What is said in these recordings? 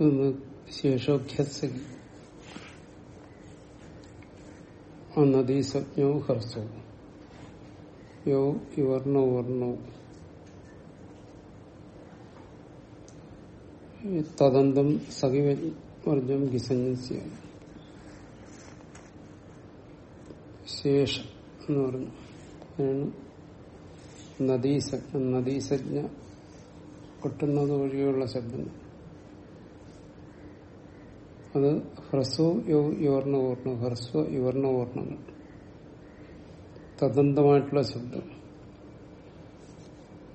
നിന്ന് ശേഷോഖ്യസി നദീസജ്ഞോ ഹർസോ. യോ ഇവർണോ വർണോ തദന്തം സഖിവർജം ഗിസഞ്ജസ്യ ശേഷം എന്ന് പറഞ്ഞു. അതിനാണ് നദീസജ്ഞ നദീസജ്ഞ കൊട്ടുന്നത് വഴിയുള്ള ശബ്ദം. അത് ഹ്രസ്വ യുവർണ ഓർണ ഹ്രസ്വ യുവർണ ഓർണങ്ങൾ തദന്തമായിട്ടുള്ള ശബ്ദം.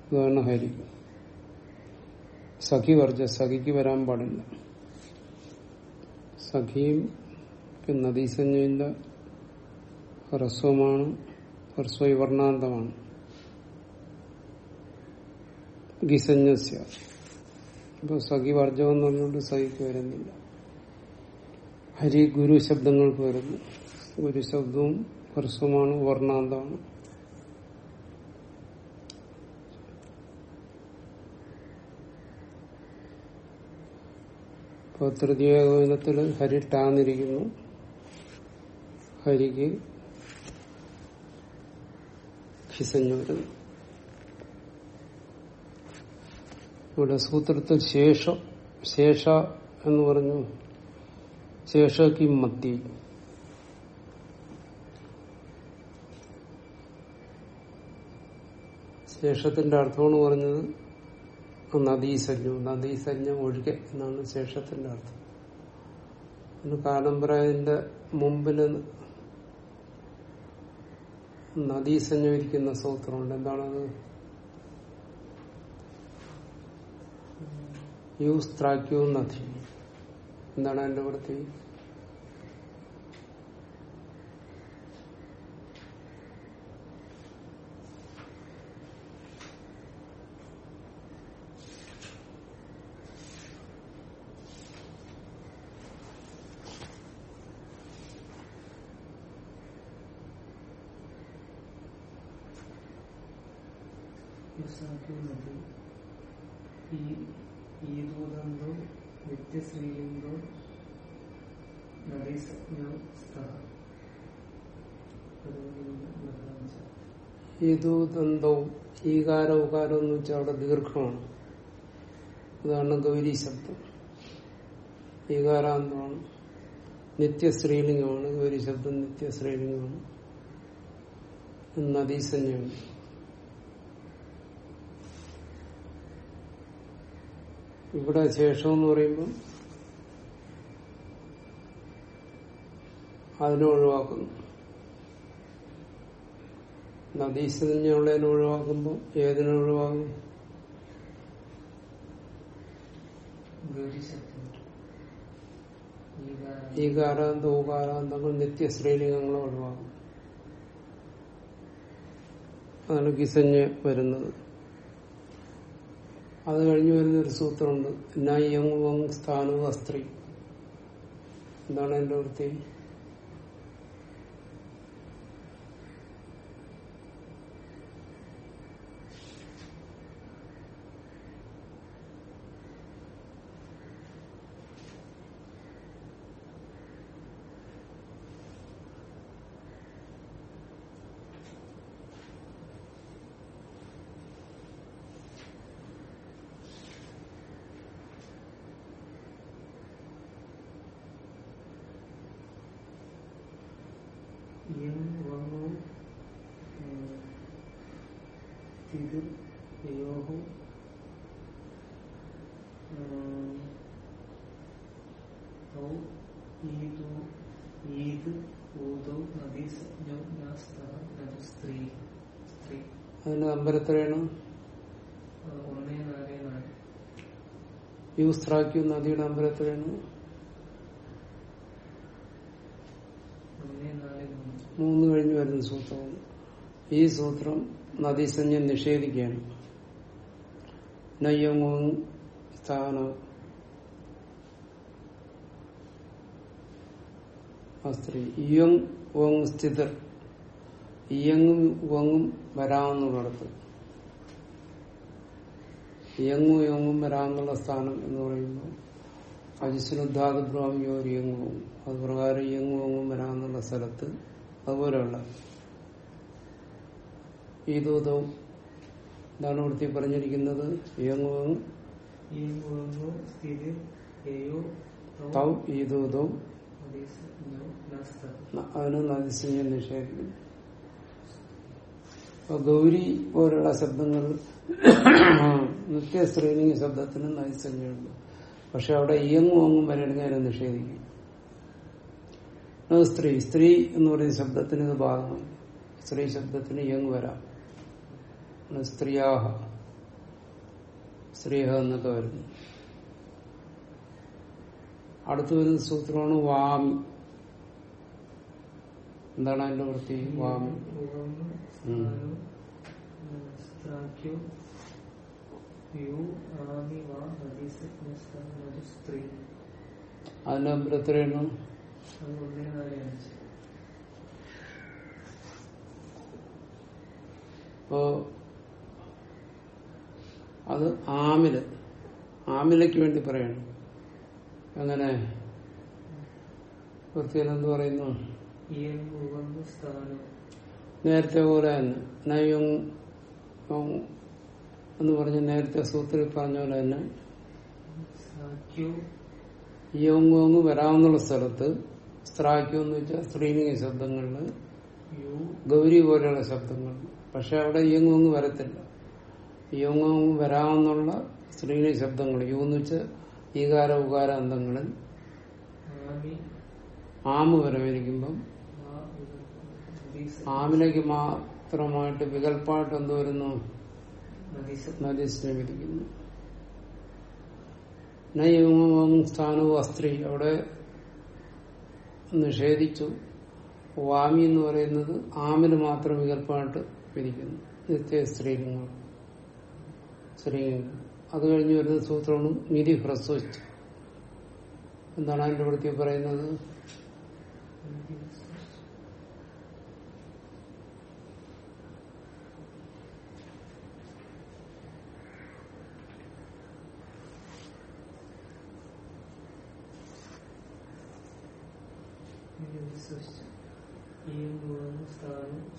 ഇതാണ് ഹരി സഖി വർജ സഖിക്ക് വരാൻ പാടില്ല. സഖിയും നദീസഞ്ജയില്ല ഹ്രസ്വമാണ് ഹ്രസ്വ വിവർണാന്തമാണ് ഗിസഞ്ജസ്യ. അപ്പൊ സഖി വർജമെന്ന് പറഞ്ഞുകൊണ്ട് സഖിക്ക് വരുന്നില്ല ഹരി ഗുരു ശബ്ദങ്ങൾക്ക് വരുന്നു. ഗുരു ശബ്ദവും ഹ്രസ്വമാണ് വർണാന്തമാണ്. ഇപ്പൊ തൃതീയ ഗോവിനത്തിൽ ഹരി ടാന്നിരിക്കുന്നു ഹരിക്ക് ഹിസഞ്ഞു വരുന്നു. ഇവിടെ സൂത്രത്തിൽ ശേഷ ശേഷ എന്ന് പറഞ്ഞു. ശേഷക്ക് മത്തി ശേഷത്തിന്റെ അർത്ഥമാണ് പറഞ്ഞത് നദീസഞ്ജം നദീസഞ്ജം ഒഴുകെ എന്നാണ് ശേഷത്തിന്റെ അർത്ഥം. കാലംബരായതിന്റെ മുമ്പിൽ നദീസഞ്ജം ഇരിക്കുന്ന സൂത്രമുണ്ട്. എന്താണത്? യൂസ് ത്രാക്യൂ നദി എന്താണ് എന്റെ വൃത്തി ഈദൂതന്തോ നിത്യശ്രീലിംഗോ നദീസജ്ഞോ സ്ഥ ഇതു ദന്തവും ഈകാര ഉകാരം എന്ന് വെച്ചാൽ അവിടെ ദീർഘമാണ്. ഉദാഹരണം ഗൗരി ശബ്ദം. ഈകാരാന്തമാണ്. നിത്യശ്രീലിംഗമാണ് ഗൗരി ശബ്ദം നിത്യശ്രീലിംഗമാണ് നദീസഞ്ജയാണ് ഇവിടെ ശേഷം എന്ന് പറയുമ്പോൾ അതിനെ ഒഴിവാക്കുന്നു. നദീസഞ്ജുള്ളതിനെ ഒഴിവാക്കുമ്പോൾ ഏതിനെ ഒഴിവാകും ഈ കാരാന്ത ഊകാരാന്തങ്ങൾ നിത്യശ്രീലിംഗങ്ങളെ ഒഴിവാകും അതാണ് ഗിസഞ്ഞ് വരുന്നത്. അത് കഴിഞ്ഞു വരുന്ന ഒരു സൂത്രമുണ്ട്. നയ്യങ് സ്ഥാനവും അസ്ത്രീ. എന്താണ് എന്റെ വൃത്തി യം വന്നു തിരു യോഹു അതിന്റെ നമ്പർ എത്രയാണ്? യൂസ്ത്രാക്യു നദിയുടെ നമ്പർ എത്രയാണ്? മൂന്ന്. കഴിഞ്ഞ് വരുന്ന സൂത്രമാണ് ഈ സൂത്രം നദീസഞ്ജം നിഷേധിക്കുകയാണ്. നയ്യങ്ങോ സ്ഥാന സ്ത്രീ ഇയങ് ഓങ് സ്ഥിതർ ഇയങ്ങും ഓങ്ങും വരാമെന്നുള്ളടത്ത് ഇയങ്ങും യോങ്ങും വരാമെന്നുള്ള സ്ഥാനം എന്ന് പറയുമ്പോൾ അജിസ്നുദ്ധാതബ്രാഹ്മ്യോ യങ്ങും അത് പ്രകാരം ഇയങ്ങുവങ്ങും വരാമെന്നുള്ള സ്ഥലത്ത് അതുപോലെയുള്ള ഈ ദൂതവും എന്താണ് വൃത്തി പറഞ്ഞിരിക്കുന്നത്. ഏയോ തൗ ഈ ദൂതവും. അതിന് നദിസിഞ്ഞ് നിഷേധിക്കുന്നു ഗൗരി പോലുള്ള ശബ്ദങ്ങൾ നിത്യ സ്ത്രീലിംഗ ശബ്ദത്തിന് നദിസഞ്ജയുണ്ട് പക്ഷെ അവിടെ ഇയങ്ങും അങ്ങും വരണമെങ്കിൽ അതിനെ നിഷേധിക്കും സ്ത്രീ. സ്ത്രീ എന്ന് പറയുന്ന ശബ്ദത്തിന് ഇത് ബാധകമാണ് സ്ത്രീ ശബ്ദത്തിന് ഇയങ്ങ് വരാം. സ്ത്രീയാഹ. സ്ത്രീഹ എന്നൊക്കെ വരുന്നു. അടുത്തു വരുന്ന സൂത്രമാണ് വാമി എന്താണ് അതിന്റെ വൃത്തി? വാമി അതിന്റെ നമ്പർ എത്രയാണ് അത് ഒന്നേ നാല് അഞ്ച് അപ്പോ അത് ആമിൽ. ആമിലയ്ക്ക് വേണ്ടി പറയണം. അങ്ങനെ വൃത്തിയിൽ എന്ത് പറയുന്നു? നേരത്തെ പോലെ തന്നെ. നയും എന്ന് പറഞ്ഞ നേരത്തെ സൂത്രത്തിൽ പറഞ്ഞ പോലെ തന്നെ യോങ്ങോങ് വരാവുന്ന സ്ഥലത്ത് സ്ത്രാക്യു എന്ന് വെച്ചാൽ സ്ത്രീലിംഗ ശബ്ദങ്ങളിൽ ഗൗരി പോലെയുള്ള ശബ്ദങ്ങൾ. പക്ഷെ അവിടെ ഇയങ്ങൊങ്ങ് വരത്തില്ല. ഇയങ്ങൊങ്ങ് വരാമെന്നുള്ള സ്ത്രീലിംഗ ശബ്ദങ്ങൾ യൂന്ന് വെച്ച് ഈകാര ഉകാര അന്തങ്ങളിൽ ആമി വരവേരിക്കുമ്പം ആമിലേക്ക് മാത്രമായിട്ട് വികല്പമായിട്ട് എന്ത് വരുന്നു? നദീസിനെ വിധിക്കുന്നു സ്ഥാനവും അസ്ത്രീ. അവിടെ നിഷേധിച്ചു. വാമി എന്ന് പറയുന്നത് ആമിന് മാത്രം വികല്പമായിട്ട് പിരിക്കുന്നു. നിത്യ സ്ത്രീലിംഗം സ്ത്രീലിംഗം അത് കഴിഞ്ഞ് വരുന്ന സൂത്രമാണ് നിധി ഹ്രസ്വച്ച് എന്താണ് അതിന്റെ വൃത്തി പറയുന്നത്?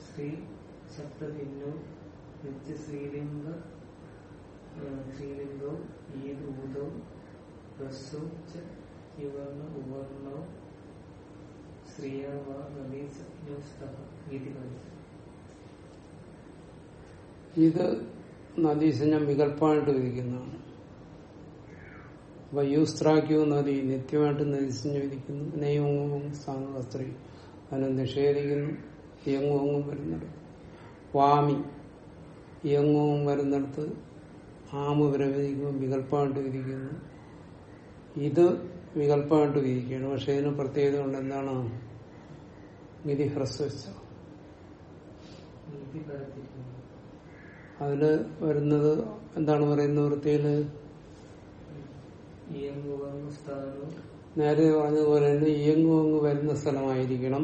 സ്ത്രീ സപ്തഭിന്നോ നിത്യ ശ്രീലിംഗ ആ, ശ്രീലിംഗോ ഈ ദൂതോ ഹ്രസ്വ ച യുവർണ ഉവർണോ ശ്രീയ വാ നദീസജ്ഞോ സ്തഃ ഇത് നദീസഞ്ജം വികല്പമായിട്ട് വിധിക്കുന്നതാണ്. വയ്യൂസ്ത്രാക്യോ യൂസ്ത്രാക്യോ നദി നിത്യമായിട്ട് നദീസഞ്ജം വിധിക്കുന്നു. നെയ്യോങ്ങും സ്ഥാനമുള്ള സ്ത്രീ അതിനെ നിഷേധിക്കുന്നു. യങ്ങോങ്ങും വരുന്നിടത്ത്. വാമി. യങ്ങോങ്ങും വരുന്നിടത്ത് ആമ് വരെ വിധിക്കുമ്പോൾ വികല്പമായിട്ട് വിധിക്കുന്നു ഇത് വികല്പമായിട്ട് വിധിക്കുകയാണ് പക്ഷെ ഇതിന് പ്രത്യേകത കൊണ്ട് എന്താണ്? നിധി ഹ്രസ്വച്ച അതിൽ വരുന്നത് എന്താണ് പറയുന്ന വൃത്തിയിൽ? നേരത്തെ പറഞ്ഞതുപോലെ തന്നെ ഇയങ്ങുവങ്ങ് വരുന്ന സ്ഥലമായിരിക്കണം.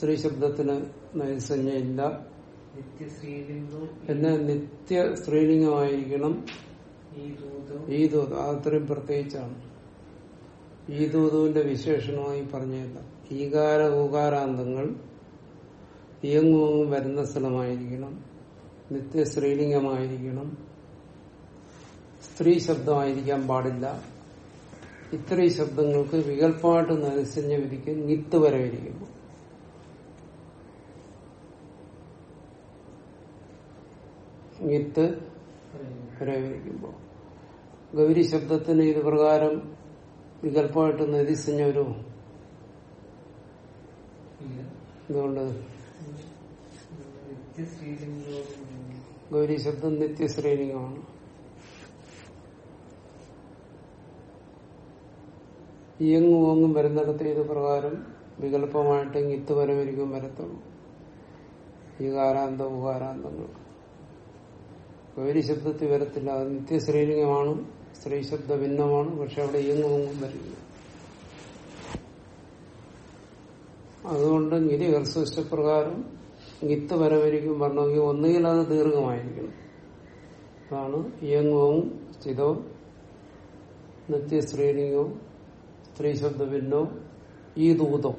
ശ്രീ സപ്തഭിന്നോ പിന്നെ നിത്യ സ്ത്രീലിംഗമായിരിക്കണം ഈ ദൂതം. അത്രയും പ്രത്യേകിച്ചാണ്. ഈ ദൂതുവിന്റെ വിശേഷണമായി പറഞ്ഞില്ല ഈകാര ഊകാരാന്തങ്ങൾ ഇയങ്ങുവങ്ങും വരുന്ന സ്ഥലമായിരിക്കണം. നിത്യ സ്ത്രീലിംഗമായിരിക്കണം സ്ത്രീ ശബ്ദമായിരിക്കാൻ പാടില്ല. ഇത്രയും ശബ്ദങ്ങൾക്ക് വികല്പമായിട്ട് നരസിഞ്ഞ വിധിക്കും നിത്ത് വരെ വിരിക്കുന്നു പ്രയോഗിക്കുമ്പോൾ ഗൗരി ശബ്ദത്തിന് ഇത് പ്രകാരം വികല്പമായിട്ട് നരിസഞ്ജ ഒരു ഇല്ല എന്തുകൊണ്ട് ഗൗരി ശബ്ദം നിത്യശ്രേണികമാണ് ഇയങ്ങും ഓങ്ങും വരുന്നിടത്ത് ഇത് പ്രകാരം വികല്പമായിട്ട് ഇത്ത് വരവരിക്കും വരത്തുള്ളൂ. കാരാന്തം ഉകാരാന്തങ്ങൾ ഗൗരി ശബ്ദത്തിൽ വരത്തില്ല അത് നിത്യശ്രീലിംഗമാണ്. സ്ത്രീ ശബ്ദ ഭിന്നമാണ് പക്ഷെ അവിടെ ഇയങ്ങും വരില്ല. അതുകൊണ്ട് ഗിരി കർശപ്രകാരം ഗിത്ത് വരവരിക്കും പറഞ്ഞെങ്കിൽ ഒന്നുകിൽ അത് ദീർഘമായിരിക്കണം. അതാണ് ഇയങ്ങവും സ്ഥിതവും. നിത്യശ്രീലിംഗവും സ്ത്രീ ശബ്ദ ഭിന്നവും ഈ ദൂതോ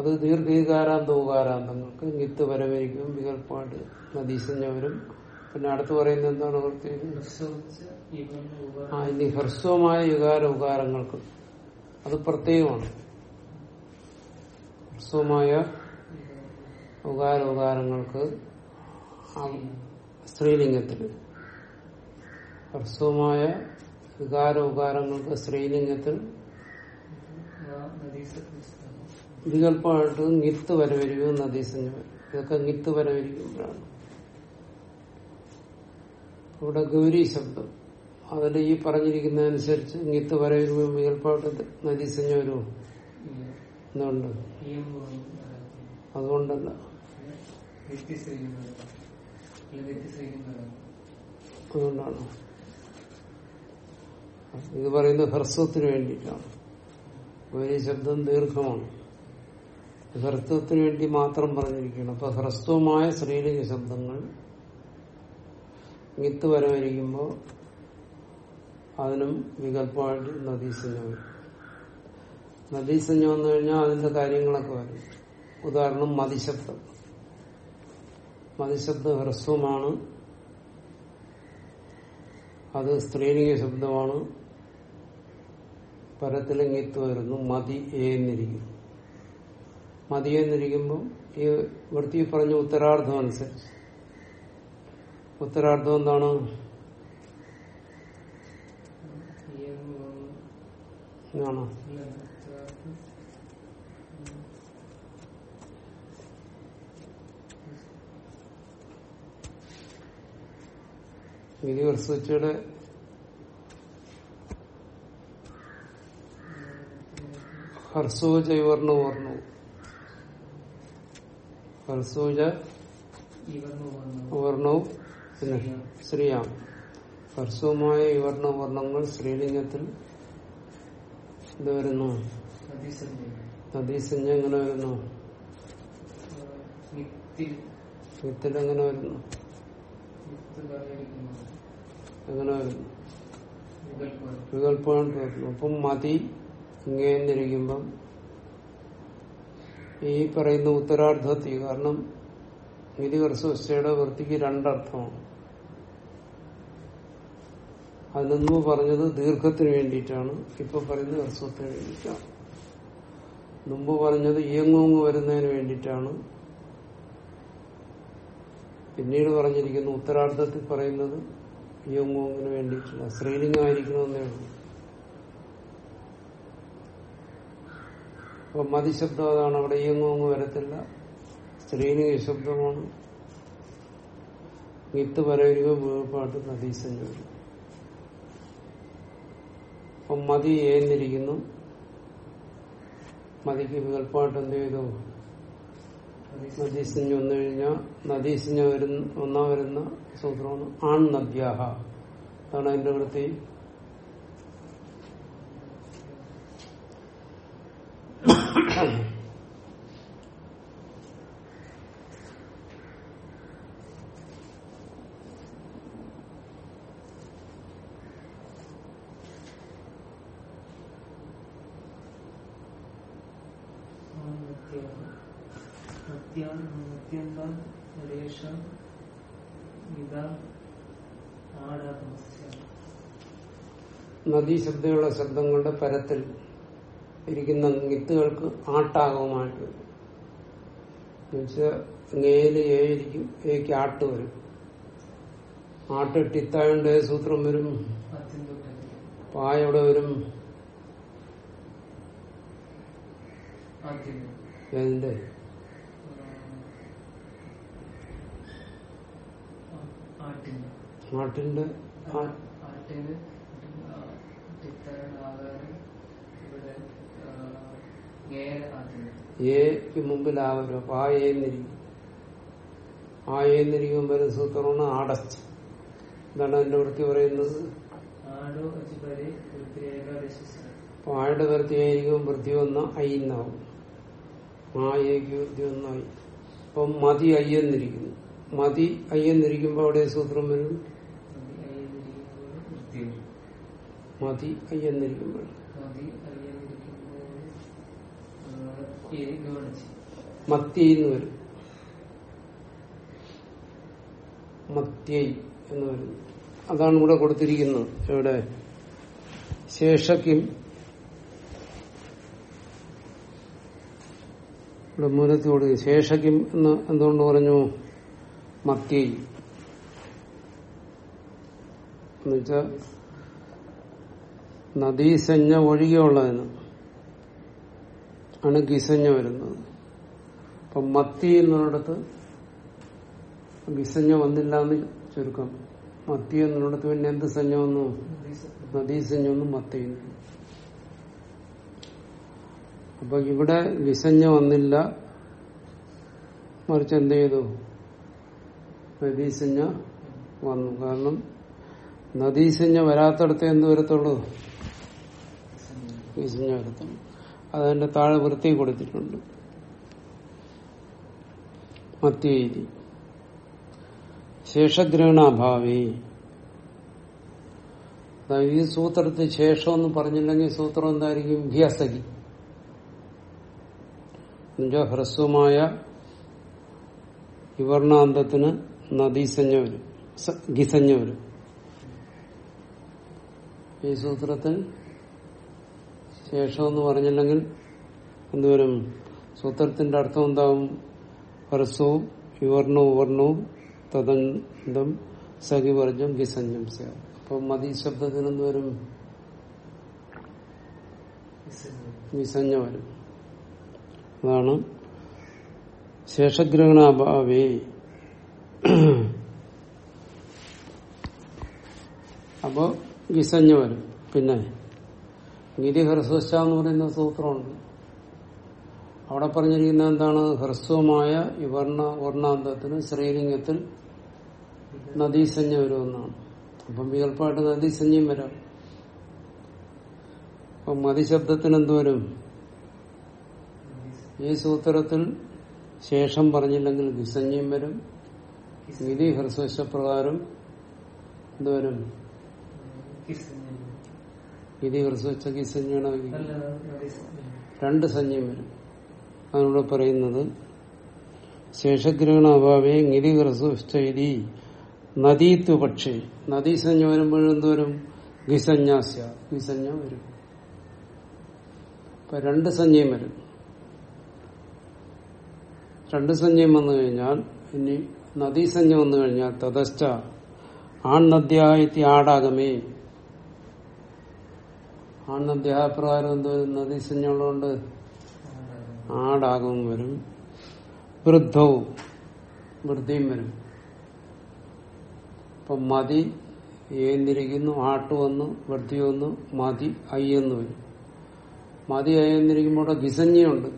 അത് ദീർഘീകാരാന്ത ഉപകാരാന്തങ്ങൾക്ക് നിത്ത് വരവേക്കും വികല്പമായിട്ട് നദീസഞ്ജ വരും പിന്നെ അടുത്ത് പറയുന്നത് എന്താണ് പ്രത്യേകം ആ ഇനി ഹ്രസ്വമായ വികാര ഉപകാരങ്ങൾക്ക് അത് പ്രത്യേകമാണ്. ഹ്രസ്വമായ ഉപകാര ഉപകാരങ്ങൾക്ക് സ്ത്രീലിംഗത്തിൽ ഹ്രസ്വമായ വികാര ഉപകാരങ്ങൾക്ക് സ്ത്രീലിംഗത്തിൽ വികല്പമായിട്ട് നിത്ത് വരവരിക്കും നദീസഞ്ജ ഇതൊക്കെ നിത്ത് വരവരിക്കുമ്പോഴാണ്. ഇവിടെ ഗൗരി ശബ്ദം. അതിൽ ഈ പറഞ്ഞിരിക്കുന്നതനുസരിച്ച് നിത്ത് വരവരുമ്പോൾ വികല്പമായിട്ട് നദീസഞ്ജ വരുമോ എന്തുകൊണ്ട് അതുകൊണ്ടല്ല. അതുകൊണ്ടാണ്. ഇത് പറയുന്നത് ഹ്രസ്വത്തിന് വേണ്ടിയിട്ടാണ്. ഗൗരി ശബ്ദം ദീർഘമാണ്. ഹ്രസ്വത്തിന് വേണ്ടി മാത്രം പറഞ്ഞിരിക്കുകയാണ്. അപ്പൊ ഹ്രസ്വമായ ശ്രീലിംഗ ശബ്ദങ്ങൾ മിത്ത് വരവരിക്കുമ്പോൾ അതിനും വികല്പമായിട്ട് നദീസഞ്ജ വരും. നദീസഞ്ജ വന്നു കഴിഞ്ഞാൽ അതിന്റെ കാര്യങ്ങളൊക്കെ വരും. ഉദാഹരണം മതിശബ്ദം. മതിശബ്ദം ഹ്രസ്വമാണ്. അത് സ്ത്രീലിംഗ ശബ്ദമാണ്. പരത്തിലിംഗിത്ത് വരുന്നു. മതി എന്നിരിക്കും മതി എന്നിരിക്കുമ്പോൾ ഈ വൃത്തി പറഞ്ഞ ഉത്തരാർത്ഥം അനുസരിച്ച്. ഉത്തരാർത്ഥം എന്താണ്? ആണോ വിധി വർഷയുടെ ഹർസോജ ഇവർണ ഹർസോജ വർണവും പിന്നെ സ്ത്രീയാണ്. ഹർസവുമായ ഇവർണ വർണങ്ങൾ സ്ത്രീലിംഗത്തിൽ ഇത് വരുന്നു? നദീസഞ്ജ എങ്ങനെ വരുന്നു? വിത്തിൽ എങ്ങനെ വരുന്നു? എങ്ങനെ വരുന്നു? വികല്പമായിട്ട് വരുന്നു അപ്പം മതി ഇങ്ങേന്നിരിക്കുമ്പം ഈ പറയുന്ന ഉത്തരാർത്ഥത്തിൽ കാരണം നിധികർഷയുടെ വൃത്തിക്ക് രണ്ടർത്ഥമാണ്. അത് മുമ്പ് പറഞ്ഞത് ദീർഘത്തിന് വേണ്ടിയിട്ടാണ്. ഇപ്പൊ പറയുന്നത് ഹ്രസ്വത്തിന് വേണ്ടിയിട്ടാണ്. മുമ്പ് പറഞ്ഞത് ഇയങ്ങോങ്ങ് വരുന്നതിന് വേണ്ടിയിട്ടാണ്. പിന്നീട് പറഞ്ഞിരിക്കുന്ന ഉത്തരാർത്ഥത്തിൽ പറയുന്നത് ഇയങ്ങോങ്ങിന് വേണ്ടിയിട്ടില്ല സ്ത്രീലിംഗമായിരിക്കണമെന്നേ ഉള്ളൂ. അപ്പൊ മതിശബ്ദം അതാണ് അവിടെ ഇയങ്ങോങ്ങ് വരത്തില്ല. സ്ത്രീലിംഗ ശബ്ദമാണ് വിത്ത് പരവരുക വീഴ്പാട്ട് വരും അപ്പം മതി ഏന്നിരിക്കുന്നു. മതിക്ക് വികല്പമായിട്ട് എന്ത് ചെയ്തു? നദീസിഞ്ഞ് വന്നു കഴിഞ്ഞാൽ നദീസിഞ്ഞ് വരുന്ന ഒന്നാ വരുന്ന സൂത്രമാണ് ആൺ നദ്യാഹ അതാണ് അതിന്റെ വൃത്തി. നൃത്യന്താൻ രേഷം ഇതാ ആടാമസ്യ നദീശബ്ദമുള്ള ശബ്ദങ്ങളുടെ പരത്തിൽ ഇരിക്കുന്ന മിത്തുകൾക്ക് ആട്ടാകവുമായിട്ട് നേൽ എന്നുവെച്ചാൽ ngേൽ ഏ ഇരിക്കും ഏക്ക് ആട്ട് വരും. ആട്ട് ടിത്തായോണ്ട് സൂത്രം വരും? പായവിടെ വരും? ഏതിന്റെ ആട്ടിന് ആട്ടിന്റെ ആ- ആട്ടിന് ടിത്തരൻ ആകാരം ഇവിടെ നേരെ ആട്ടിന് ഏക്ക് മുമ്പിൽ ആ വരും അപ്പൊ ആ ഏന്നിരിക്കും ആ ഏന്നിരിക്കും വരെ സൂത്രമാണ് ആടച്ച് ഇതാണ് എന്റെ വൃത്തി പറയുന്നത്. അപ്പൊ ആയുടെ വൃത്തി ആയിരിക്കും വൃത്തി വന്ന അയ്യെന്നാവും ആ ഏക്ക് വൃത്തി ഒന്നായി അപ്പം മതി അയ്യെന്നിരിക്കുന്നു മതി അയ്യെന്നിരിക്കുമ്പോ അവിടെ സൂത്രം വരും. മതി അയ്യെന്നിരിക്കുമ്പോൾ മത്തിയെന്ന് വരും. മത്യൈ എന്ന് വരുന്നു അതാണ് ഇവിടെ കൊടുത്തിരിക്കുന്നത്. ഇവിടെ ശേഷക്കും ഇവിടെ കൊടുക്കുക ശേഷക്കും എന്ന് എന്തുകൊണ്ട് പറഞ്ഞു? മത്യൈ എന്നുവെച്ചാ നദീസഞ്ജ ഒഴികെയുള്ളതിന് ആണ് ഗിസഞ്ജ വരുന്നത്. അപ്പൊ മത്തി എന്നിടത്ത് ഗിസഞ്ജ വന്നില്ല എന്ന് ചുരുക്കം. മത്തി എന്നിടത്ത് പിന്നെ എന്ത് സഞ്ജ വന്നു? നദീസഞ്ജ ഒന്നും മത്തി അപ്പൊ ഇവിടെ ഗിസഞ്ഞ വന്നില്ല. മറിച്ച് എന്ത് ചെയ്തു? നദീസഞ്ജ വന്നു. കാരണം നദീസഞ്ജ വരാത്തടത്ത് എന്ത് വരത്തുള്ളൂ? ഗിസഞ്ഞ അതിന്റെ താഴെ വൃത്തി കൊടുത്തിട്ടുണ്ട്. മധ്യേരി ശേഷഗ്രഹണാഭാവി ഈ സൂത്രത്തിൽ ശേഷം എന്ന് പറഞ്ഞില്ലെങ്കിൽ സൂത്രം എന്തായിരിക്കും? ഭിയസഖി എന്നുവെച്ചാൽ ഹ്രസ്വമായ വിവർണാന്തത്തിന് നദീസഞ്ജ വരും ഗിസഞ്ജ വരും ഈ സൂത്രത്തിൽ ശേഷം എന്ന് പറഞ്ഞില്ലെങ്കിൽ എന്തുവരും സൂത്രത്തിന്റെ അർത്ഥം എന്താവും? ഹ്രസ്വവും വിവർണവും വർണവും തദന്തം സഖിവർജം വിസഞ്ജം സ്യാം അപ്പൊ മതി ശബ്ദത്തിന് എന്തുവരും? വിസഞ്ജ വരും. അതാണ് ശേഷഗ്രഹണാഭാവേ. അപ്പോ വിസഞ്ജ വരും. പിന്നെ ഗിരി ഹ്രസ്വശ എന്ന് പറയുന്ന സൂത്രമുണ്ട്. അവിടെ പറഞ്ഞിരിക്കുന്ന എന്താണ്? ഹ്രസ്വമായ വിവർണ വർണാന്തത്തിന് ശ്രീലിംഗത്തിൽ നദീസഞ്ജ വരുമെന്നാണ്. അപ്പം വികല്പമായിട്ട് നദീസഞ്ജയും വരാം. അപ്പം മതിശബ്ദത്തിന് എന്തുവരും ഈ സൂത്രത്തിൽ ശേഷം പറഞ്ഞില്ലെങ്കിൽ വിസഞ്ജയും വരും. വിധി ഹ്രസ്വശപ്രകാരം എന്തുവരും വിധി ഹ്രസ്വച്ച സഞ്ജയാണ് രണ്ട് സഞ്ജയം വരും. അതിനോട് പറയുന്നത് ശേഷഗ്രഹണ അഭാവേ ഗിരി ഹ്രസ്വശ്ചി നദീത്വ പക്ഷേ. നദീസഞ്ജ വരുമ്പോഴും എന്തോരും ഗിസഞ്ജാസ്യ ഗിസഞ്ജ വരും. ഇപ്പൊ രണ്ട് സഞ്ജയം വരും. രണ്ട് സഞ്ജയം വന്നു കഴിഞ്ഞാൽ ഇനി നദീസഞ്ജ വന്നു കഴിഞ്ഞാൽ തതശ്ച നദ്യായി ആടാകമേ ആൺനദ്യാപ്രകാരം എന്തോ നദീസഞ്ജ ഉള്ളതുകൊണ്ട് ആടാകും വരും. വൃദ്ധവും വൃദ്ധിയും വരും. ഇപ്പൊ മതി ഏന്നിരിക്കുന്നു ആട്ട് വന്നു വൃദ്ധി വന്നു മതി അയ്യെന്ന് വരും. മതി അയ്യെന്നിരിക്കുമ്പോൾ അവിടെ വിസഞ്ജയുണ്ട്.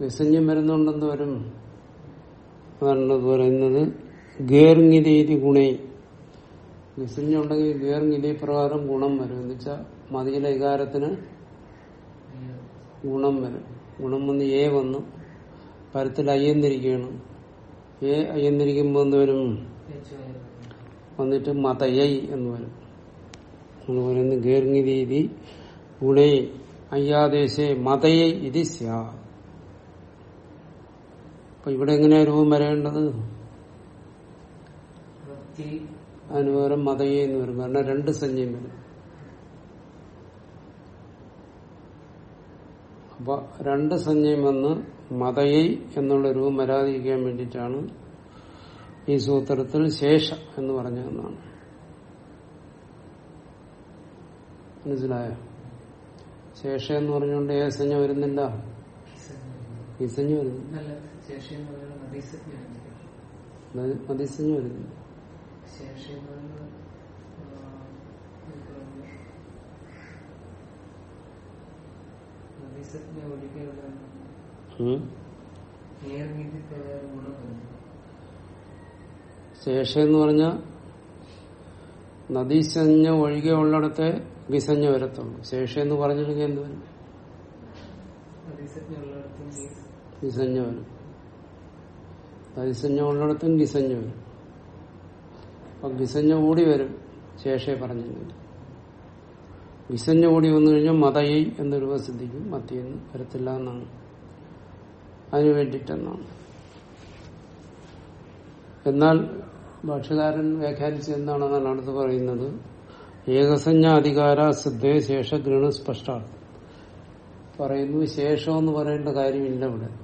വിസഞ്ജം വരുന്നുണ്ടെന്ന് വരും. അതാണ് പറയുന്നത് ഗേർങ്ങിതീതി ഗുണേ. ഗിസഞ്ജം ഉണ്ടെങ്കിൽ ഇതേ പ്രകാരം ഗുണം വരും. എന്ന് വെച്ചാൽ മതിയിലെ വികാരത്തിന് ഗുണം വരും. ഗുണം വന്ന് എ വന്നു. പരത്തിൽ അയ്യെന്നിരിക്കുകയാണ് എ അയ്യെന്നിരിക്കുമ്പോൾ എന്ത് വരും? വന്നിട്ട് മതയൈ എന്ന് വരും. എന്ന് പറയുന്നത് ഗേർങ്ങി രീതി ഗുണേ അയ്യാദേശേ മതയൈ ഇത് സ്യാ. അപ്പൊ ഇവിടെ എങ്ങനെയാ രൂപം വരേണ്ടത്? അതിന് പകരം മതയെ എന്ന് വരും കാരണം രണ്ട് സഞ്ജയം വരും. അപ്പൊ രണ്ട് സഞ്ജയം വന്ന് മതയെ എന്നുള്ള രൂപം വരാതിരിക്കാൻ വേണ്ടിയിട്ടാണ് ഈ സൂത്രത്തിൽ ശേഷ എന്ന് പറഞ്ഞതെന്നാണ്. മനസ്സിലായോ? ശേഷ എന്ന് പറഞ്ഞുകൊണ്ട് ഏ സഞ്ജ വരുന്നില്ല? ഈ സഞ്ജ വരുന്നില്ല. മതിസഞ്ജ വരുന്നില്ല. ശേഷി എന്ന് പറഞ്ഞ നദീസഞ്ജ ഒഴികെ ഉള്ളിടത്തെ വിസഞ്ജ വരത്തുള്ളൂ. ശേഷ എന്ന് പറഞ്ഞില്ലെങ്കിൽ എന്ത് വരും? വിസഞ്ജ വരും. നദീസഞ്ജ ഉള്ളിടത്തും വിസഞ്ജ വരും. അപ്പൊ വിസഞ്ഞ കൂടി വരും. ശേഷേ പറഞ്ഞിരുന്നില്ല വിസഞ്ഞ കൂടി വന്നു കഴിഞ്ഞാൽ മതയി എന്ന രൂപ സിദ്ധിക്കും മത്തിയെന്ന് വരത്തില്ല എന്നാണ്. അതിനു വേണ്ടിയിട്ടെന്നാണ്. എന്നാൽ ഭാഷകാരൻ വ്യാഖ്യാനിച്ച് എന്താണെന്നാണ് അടുത്ത് പറയുന്നത്. ഏകസഞ്ജ അധികാര സിദ്ധേ ശേഷ ഗൃണ സ്പഷ്ട. പറയുന്നു ശേഷം എന്ന് പറയേണ്ട കാര്യമില്ല ഇവിടെ.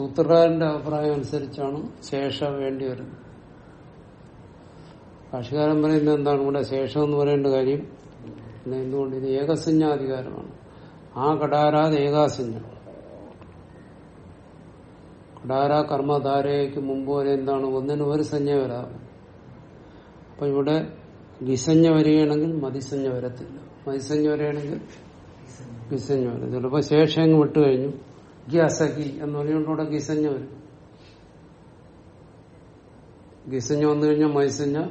സൂത്രകാരന്റെ അഭിപ്രായം അനുസരിച്ചാണ് ശേഷ വേണ്ടി വരുന്നത്. ഭാഷകാരൻ പറയുന്നത് എന്താണ്? ഇവിടെ ശേഷം എന്ന് പറയേണ്ട കാര്യം എന്തുകൊണ്ട്? ഇത് ഏകസഞ്ജാധികാരമാണ് ആ കടാരാത് ഏകാസഞ്ജ കടാര കർമ്മധാരയ്ക്ക് മുമ്പ് വരെ എന്താണ്? ഒന്നിന് ഒരു സഞ്ജ വരാം അപ്പൊ ഇവിടെ വിസഞ്ജ വരികയാണെങ്കിൽ മതിസഞ്ജ വരത്തില്ല. മതിസഞ്ജ വരികയാണെങ്കിൽ വിസഞ്ജ വരും ചിലപ്പോ ശേഷം അങ്ങ് വിട്ടുകഴിഞ്ഞു. ഗ്യാസകി എന്ന് പറയുകൊണ്ട് അവിടെ ഗിസഞ്ഞ വരും. ഗിസഞ്ഞ വന്നു കഴിഞ്ഞാൽ മൈസഞ്ഞ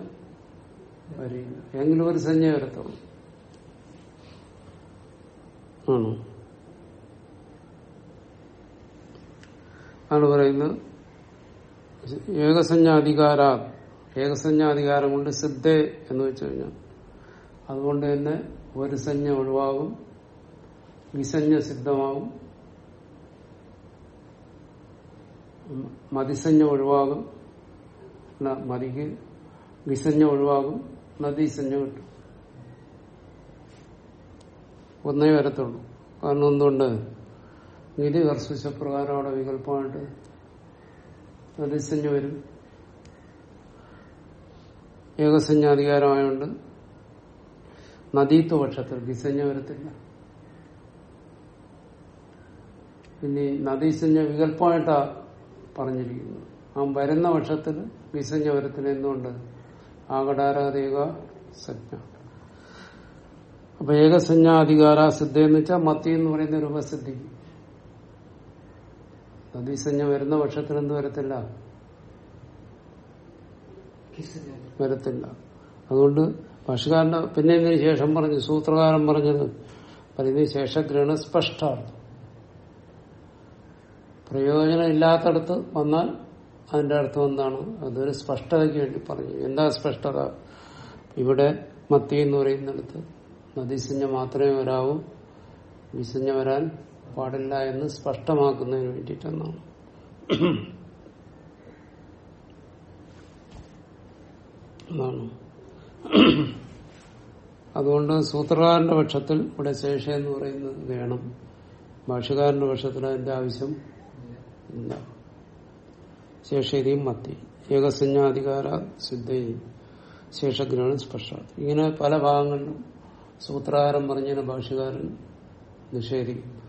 വരില്ല. എങ്കിലും ഒരു സഞ്ജ വരത്തുള്ളൂ. ആണോ? ആണ് പറയുന്നത്. ഏകസഞ്ജാധികാര ഏകസഞ്ജാധികാരം കൊണ്ട് സിദ്ധേ എന്ന് വെച്ചു കഴിഞ്ഞാൽ അതുകൊണ്ട് തന്നെ ഒരു സഞ്ജ ഒഴിവാകും. വിസഞ്ജ സിദ്ധമാകും. മതിസഞ്ജ ഒഴിവാകും. മതിക്ക് വിസഞ്ജ ഒഴിവാകും. നദീസഞ്ജ കിട്ടും. ഒന്നേ വരത്തുള്ളൂ. കാരണം എന്തുകൊണ്ട്? നിധി പ്രകാരം അവിടെ വികല്പമായിട്ട് നദീസഞ്ജ വരും. ഏകസഞ്ജാധികാരമായോണ്ട് നദീത്വ പക്ഷത്തിൽ വിസഞ്ജ വരത്തില്ല. ഇനി നദീസഞ്ജ വികല്പമായിട്ടാ പറഞ്ഞിരിക്കുന്നത് ആ വരുന്ന പക്ഷത്തിൽ വിസഞ്ജ വരത്തില്ല എന്തുകൊണ്ട് ആകടാരാധിക സജ്ഞ. അപ്പൊ ഏകസഞ്ജാധികാര സിദ്ധ എന്ന് വെച്ചാൽ മത്തി എന്ന് പറയുന്ന രൂപസിദ്ധിക്കും നദീസഞ്ജ വരുന്ന പക്ഷത്തിൽ എന്ത് വരത്തില്ല? വരത്തില്ല. അതുകൊണ്ട് ഭാഷകാരന്റെ പിന്നെ ശേഷം പറഞ്ഞു? സൂത്രകാരൻ പറഞ്ഞത്. പറയുന്നത് ശേഷഗ്രഹണ സ്പഷ്ടാർത്ഥം പ്രയോജനം ഇല്ലാത്തടത്ത് വന്നാൽ അതിന്റെ അർത്ഥം എന്താണ്? അതൊരു സ്പഷ്ടതയ്ക്ക് വേണ്ടി പറഞ്ഞു. എന്താ സ്പഷ്ടത? ഇവിടെ മത്തി എന്ന് പറയുന്നിടത്ത് നദീസഞ്ജ മാത്രമേ വരാവൂ. വിസഞ്ജ വരാൻ പാടില്ല എന്ന് സ്പഷ്ടമാക്കുന്നതിന് വേണ്ടിയിട്ടെന്നാണ്. അതുകൊണ്ട് സൂത്രകാരന്റെ പക്ഷത്തിൽ ഇവിടെ ശേഷ എന്ന് പറയുന്നത് വേണം. ഭാഷകാരന്റെ പക്ഷത്തിൽ അതിന്റെ ആവശ്യം ഇല്ല. ശേഷരിയും മത്തി. ഏകസഞ്ജാധികാര സിദ്ധയും ശേഷഗ്രഹണം സ്പർശ ഇങ്ങനെ പല ഭാഗങ്ങളിലും സൂത്രകാരം പറഞ്ഞതിന് ഭാഷകാരൻ നിഷേധിക്കും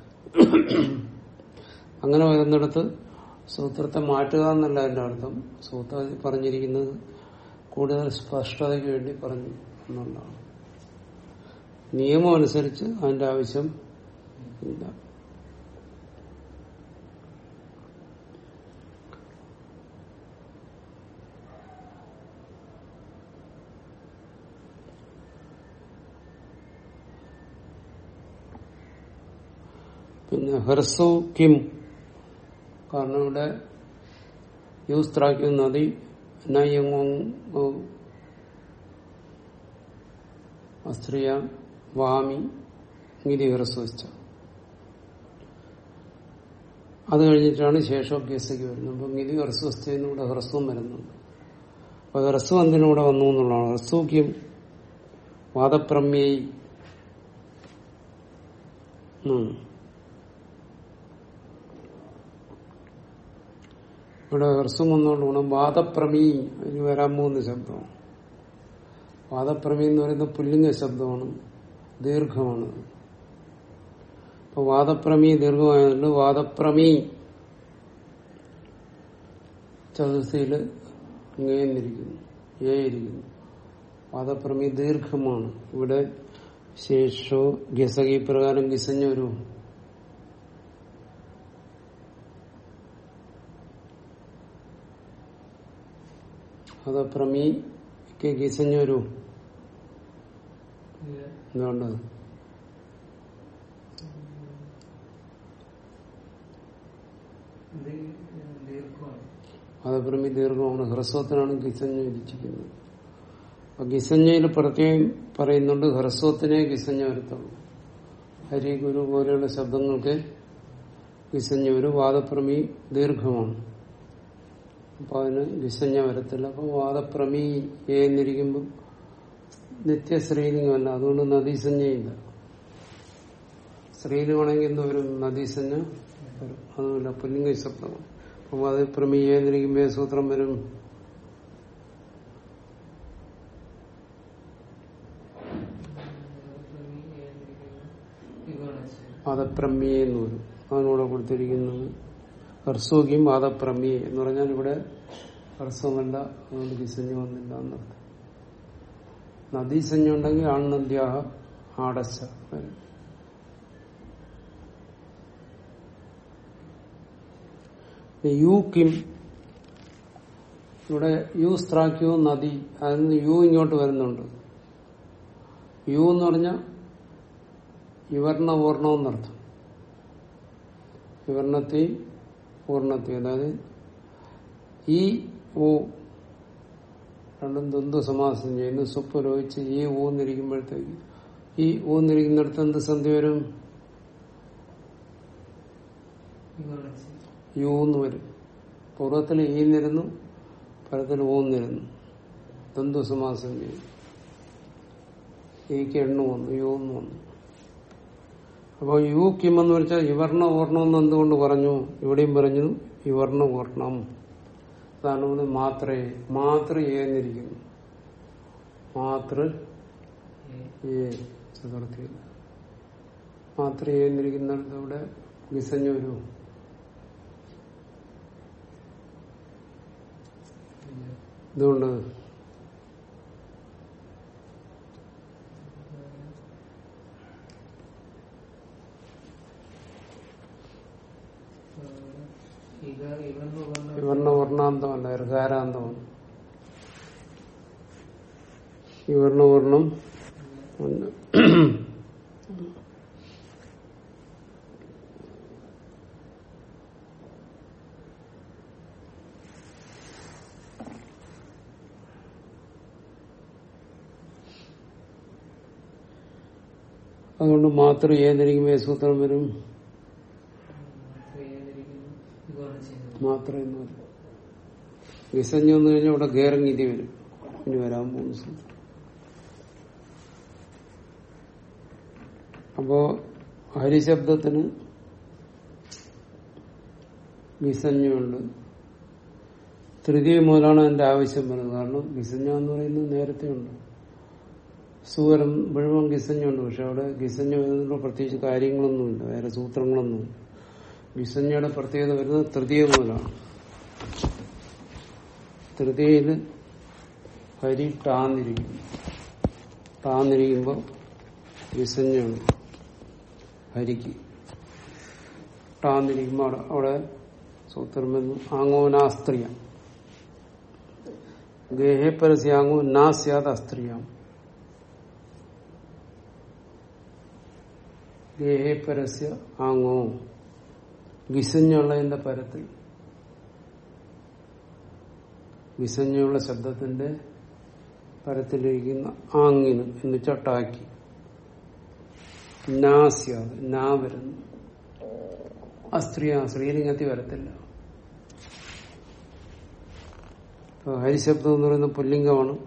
അങ്ങനെ വരുന്നിടത്ത് സൂത്രത്തെ മാറ്റുക എന്നല്ല എന്റെ അർത്ഥം. സൂത്ര പറഞ്ഞിരിക്കുന്നത് കൂടുതൽ സ്പഷ്ടതയ്ക്ക് വേണ്ടി പറഞ്ഞു എന്നുള്ളതാണ്. നിയമം അനുസരിച്ച് അതിന്റെ ആവശ്യം ഇല്ല. പിന്നെ ഹെർസു കിം. കാരണം ഇവിടെ യൂസ്ത്രാക്കിയ നദി അസ്ത്രീയ വാമി ഗിരി ഹെർസുവച്ച അത് കഴിഞ്ഞിട്ടാണ് ശേഷോഭ്യസയ്ക്ക് വരുന്നത്. അപ്പൊ നിധി ഹ്രസ്വസ്ഥയിലൂടെ ഹ്രസ്വം വരുന്നുണ്ട്. അപ്പൊ ഹെർസു എന്തിനൂടെ വന്നു എന്നുള്ളതാണ്. ഹ്രസ്വക്യം വാദപ്രമ്യയി ഉം. ഇവിടെ ഹ്രസ്വം വന്നുകൊണ്ട് ഗുണം വാദപ്രമീ അതിന് വരാൻ പോകുന്ന ശബ്ദമാണ്. വാദപ്രമി എന്ന് പറയുന്ന പുല്ലിംഗ ശബ്ദമാണ്. ദീർഘമാണ്. അപ്പൊ വാദപ്രമി ദീർഘമായതുകൊണ്ട് വാദപ്രമി ചതുർത്ഥിയിൽ ഇങ്ങേന്നിരിക്കുന്നു ഏ ഇരിക്കുന്നു. വാദപ്രമി ദീർഘമാണ്. ഇവിടെ ശേഷോ ഗസകി പ്രകാരം ഗിസഞ്ഞൊരു അത് പ്രമീക്ക് ഗീസഞ്ഞൊരു? എന്തുകൊണ്ട്? അത് പ്രമി ദീർഘമാണ്. ഹ്രസ്വത്തിനാണ് ഗിസഞ്ഞു വിധിച്ചിരിക്കുന്നത് അപ്പൊ ഗിസഞ്ഞയിൽ പ്രത്യേകം പറയുന്നുണ്ട് ഹ്രസ്വത്തിനെ ഗിസഞ്ഞ വരുത്തുള്ളൂ ഹരി ഗുരു പോലെയുള്ള ശബ്ദങ്ങൾക്ക് ഗിസഞ്ഞ ഒരു വാദപ്രമി ദീർഘമാണ്. അപ്പൊ അതിന് വിസഞ്ജ വരത്തില്ല. അപ്പൊ വാദപ്രമി എന്നിരിക്കുമ്പോൾ നിത്യശ്രീലിംഗമല്ല അതുകൊണ്ട് നദീസഞ്ജയില്ല സ്ത്രീലിംഗമാണെങ്കിൽ എന്ത് വരും? നദീസഞ്ജ വരും. അതുമില്ല പുല്ലിംഗ ശബ്ദമാണ്. അപ്പൊ വാദപ്രമി എന്നിരിക്കുമ്പോ സൂത്രം വരും. വാദപ്രമ്യേ എന്ന് വരും. അതിനൂടെ കൊടുത്തിരിക്കുന്നത് ഹർസോഗ്യം വാദപ്രമ്യേ എന്ന് പറഞ്ഞാൽ ഇവിടെ ഹർസവമല്ല അതുകൊണ്ട് വിസഞ്ഞു വന്നില്ല എന്നർത്ഥം. നദീസഞ്ജ ഉണ്ടെങ്കിൽ ആൺനദ്യാഹ ആടച്ച യു കിം ഇവിടെ യു സ്ത്രാക്യു നദി അതിൽ നിന്ന് യു ഇങ്ങോട്ട് വരുന്നുണ്ട്. യു എന്ന് പറഞ്ഞ ഇവർണ പൂർണം എന്നർത്ഥം വിവർണത്തെയും പൂർണത്തെയും അതായത് ഈ ഊ രണ്ടും ദ്വന്ദ് സമാസം ചെയ്യുന്നു. സ്വപ്പ് ലോഹിച്ച് ഈ ഊന്നിരിക്കുമ്പോഴത്തേക്ക് ഈ ഊന്നിരിക്കുന്നിടത്ത് എന്ത് സന്ധി വരും? യൂന്ന് വരും. പൂർവത്തിൽ ഈന്നിരുന്നു പരത്തിൽ ഊന്നിരുന്നു ദ്വന്ദ് സമാസം ചെയ്യും ഈക്ക് എണ്ണു വന്നു യൂന്ന് വന്നു. അപ്പോൾ യു കിം എന്ന് വെച്ചാൽ ഇവർണ ഓർണം എന്ന് എന്തുകൊണ്ട് പറഞ്ഞു? ഇവിടെയും പറഞ്ഞു ഇവർണ ഓർണം. അതാണ് മാത്രേ മാതൃ ഏന്നിരിക്കുന്നു മാതൃ മാതൃ ഏന്നിരിക്കുന്നിടത്ത് ഇവിടെ ഇതുകൊണ്ട് വിവർണ വർണാന്തമല്ല ഋകാരാന്തമാണ് വിവർണ വർണം. അതുകൊണ്ട് മാത്രം ഏതെങ്കിലും സൂത്രം വരും മാത്രം എന്ന് വന്നു കഴിഞ്ഞാൽ അവിടെ ഗേറങ്ങിതി വരും. ഇനി വരാൻ പോകുന്ന സൂത്രം അപ്പോ ഹരിശബ്ദത്തിന് വിസഞ്ഞുണ്ട് തൃതീയ മുതലാണ് അതിന്റെ ആവശ്യം വരുന്നത്. കാരണം വിസഞ്ഞ എന്ന് പറയുന്നത് നേരത്തെ ഉണ്ട്. സൂരം മുഴുവൻ ഗിസഞ്ഞുണ്ട് പക്ഷെ അവിടെ ഗിസഞ്ഞ പ്രത്യേകിച്ച് കാര്യങ്ങളൊന്നുമില്ല. വേറെ സൂത്രങ്ങളൊന്നുമില്ല. വിസഞ്ഞയുടെ പ്രത്യേകത വരുന്നത് തൃതീയ നൂലാണ് തൃതീയയിൽ ഹരി ടാന്നിരിക്കും ടാന്നിരിക്കുമ്പോൾ വിസഞ്ഞുണ്ട് ഹരിക്ക്. ടാന്നിരിക്കുമ്പോൾ അവിടെ സൂത്രമെന്ന് ആങ്ങോനാസ്ത്രീയ ഗേഹേ പരസ്യാങ്ങോ നാസ്യാത് അസ്ത്രീയാം ഗേഹേ ആങ്ങോ. വിസഞ്ഞുള്ളതിന്റെ പരത്തിൽ. വിസഞ്ഞുള്ള ശബ്ദത്തിന്റെ പരത്തിലിരിക്കുന്ന ആങ്ങിന് എന്ന് ചട്ടാക്കി. നാസ്യ നാ വരുന്നു. അസ്ത്രീയ സ്ത്രീലിംഗത്തിൽ വരത്തില്ല. ഹരിശബ്ദം എന്ന് പറയുന്ന പുല്ലിംഗമാണ്.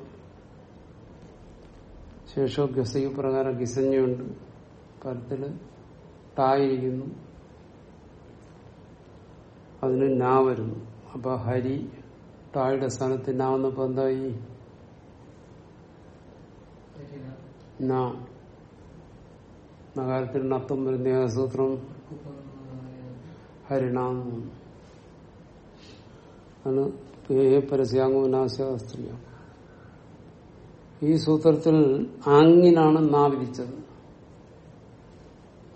ശേഷം ഗസയ്ക്ക് പ്രകാരം ഗിസഞ്ഞുണ്ട് പരത്തിൽ ടായിരിക്കുന്നു അതിന് നാ വരുന്നു. അപ്പൊ ഹരി താഴെ സ്ഥാനത്ത് നാ വന്നപ്പോ എന്തായി? നാ. നഗാരത്തിൽ നത്തം വരുന്ന സൂത്രം? വന്നു. ആണ് പരസ്യാംഗോ നാശാസ്ത്രീയ ഈ സൂത്രത്തിൽ ആങ്ങിനാണ് നാ വിധിച്ചത്.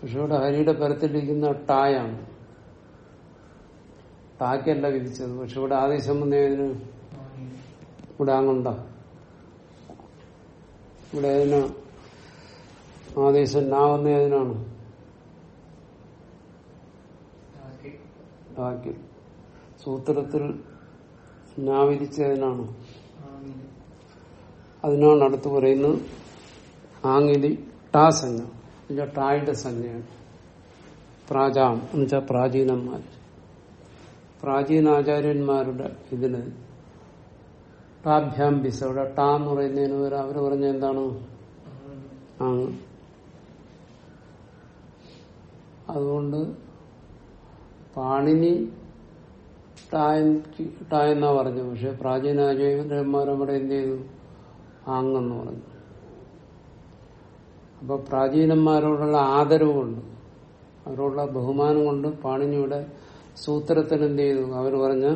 പക്ഷെ ഇവിടെ ഹരിയുടെ പരത്തിലിരിക്കുന്ന ടായാണ്. ടാക്കല്ല വിധിച്ചത്. പക്ഷെ ഇവിടെ ആദേശം വന്നതിന് ഇവിടെ അങ്ങുണ്ട ഇവിടെ ഏതിനാ ആദേശം നാ വന്ന ഏതിനാണ് ടാക്കി സൂത്രത്തിൽ നാ വിധിച്ചതിനാണ് അതിനാണ്. അടുത്ത് പറയുന്നത് ആങ്ങിലി ടാ സംജ്ഞ. ടായുടെ സംജ്ഞയാണ്. പ്രാജാം. എന്നുവെച്ചാൽ പ്രാചീനന്മാർ പ്രാചീന ആചാര്യന്മാരുടെ ഇതിന് ടാഭ്യാം ബിസ് ടാ എന്ന് പറയുന്നതിന് പകരം അവർ പറഞ്ഞ എന്താണ്? ആങ് അതുകൊണ്ട് പാണിനി ടാ എന്നാ പറഞ്ഞു പക്ഷെ പ്രാചീന അവിടെ എന്ത് ചെയ്തു? ആങ്ങെന്ന് പറഞ്ഞു. അപ്പൊ പ്രാചീനന്മാരോടുള്ള ആദരവുകൊണ്ട് അവരോടുള്ള ബഹുമാനം കൊണ്ട് പാണിനിയുടെ സൂത്രത്തിന് എന്ത് ചെയ്തു? അവർ പറഞ്ഞ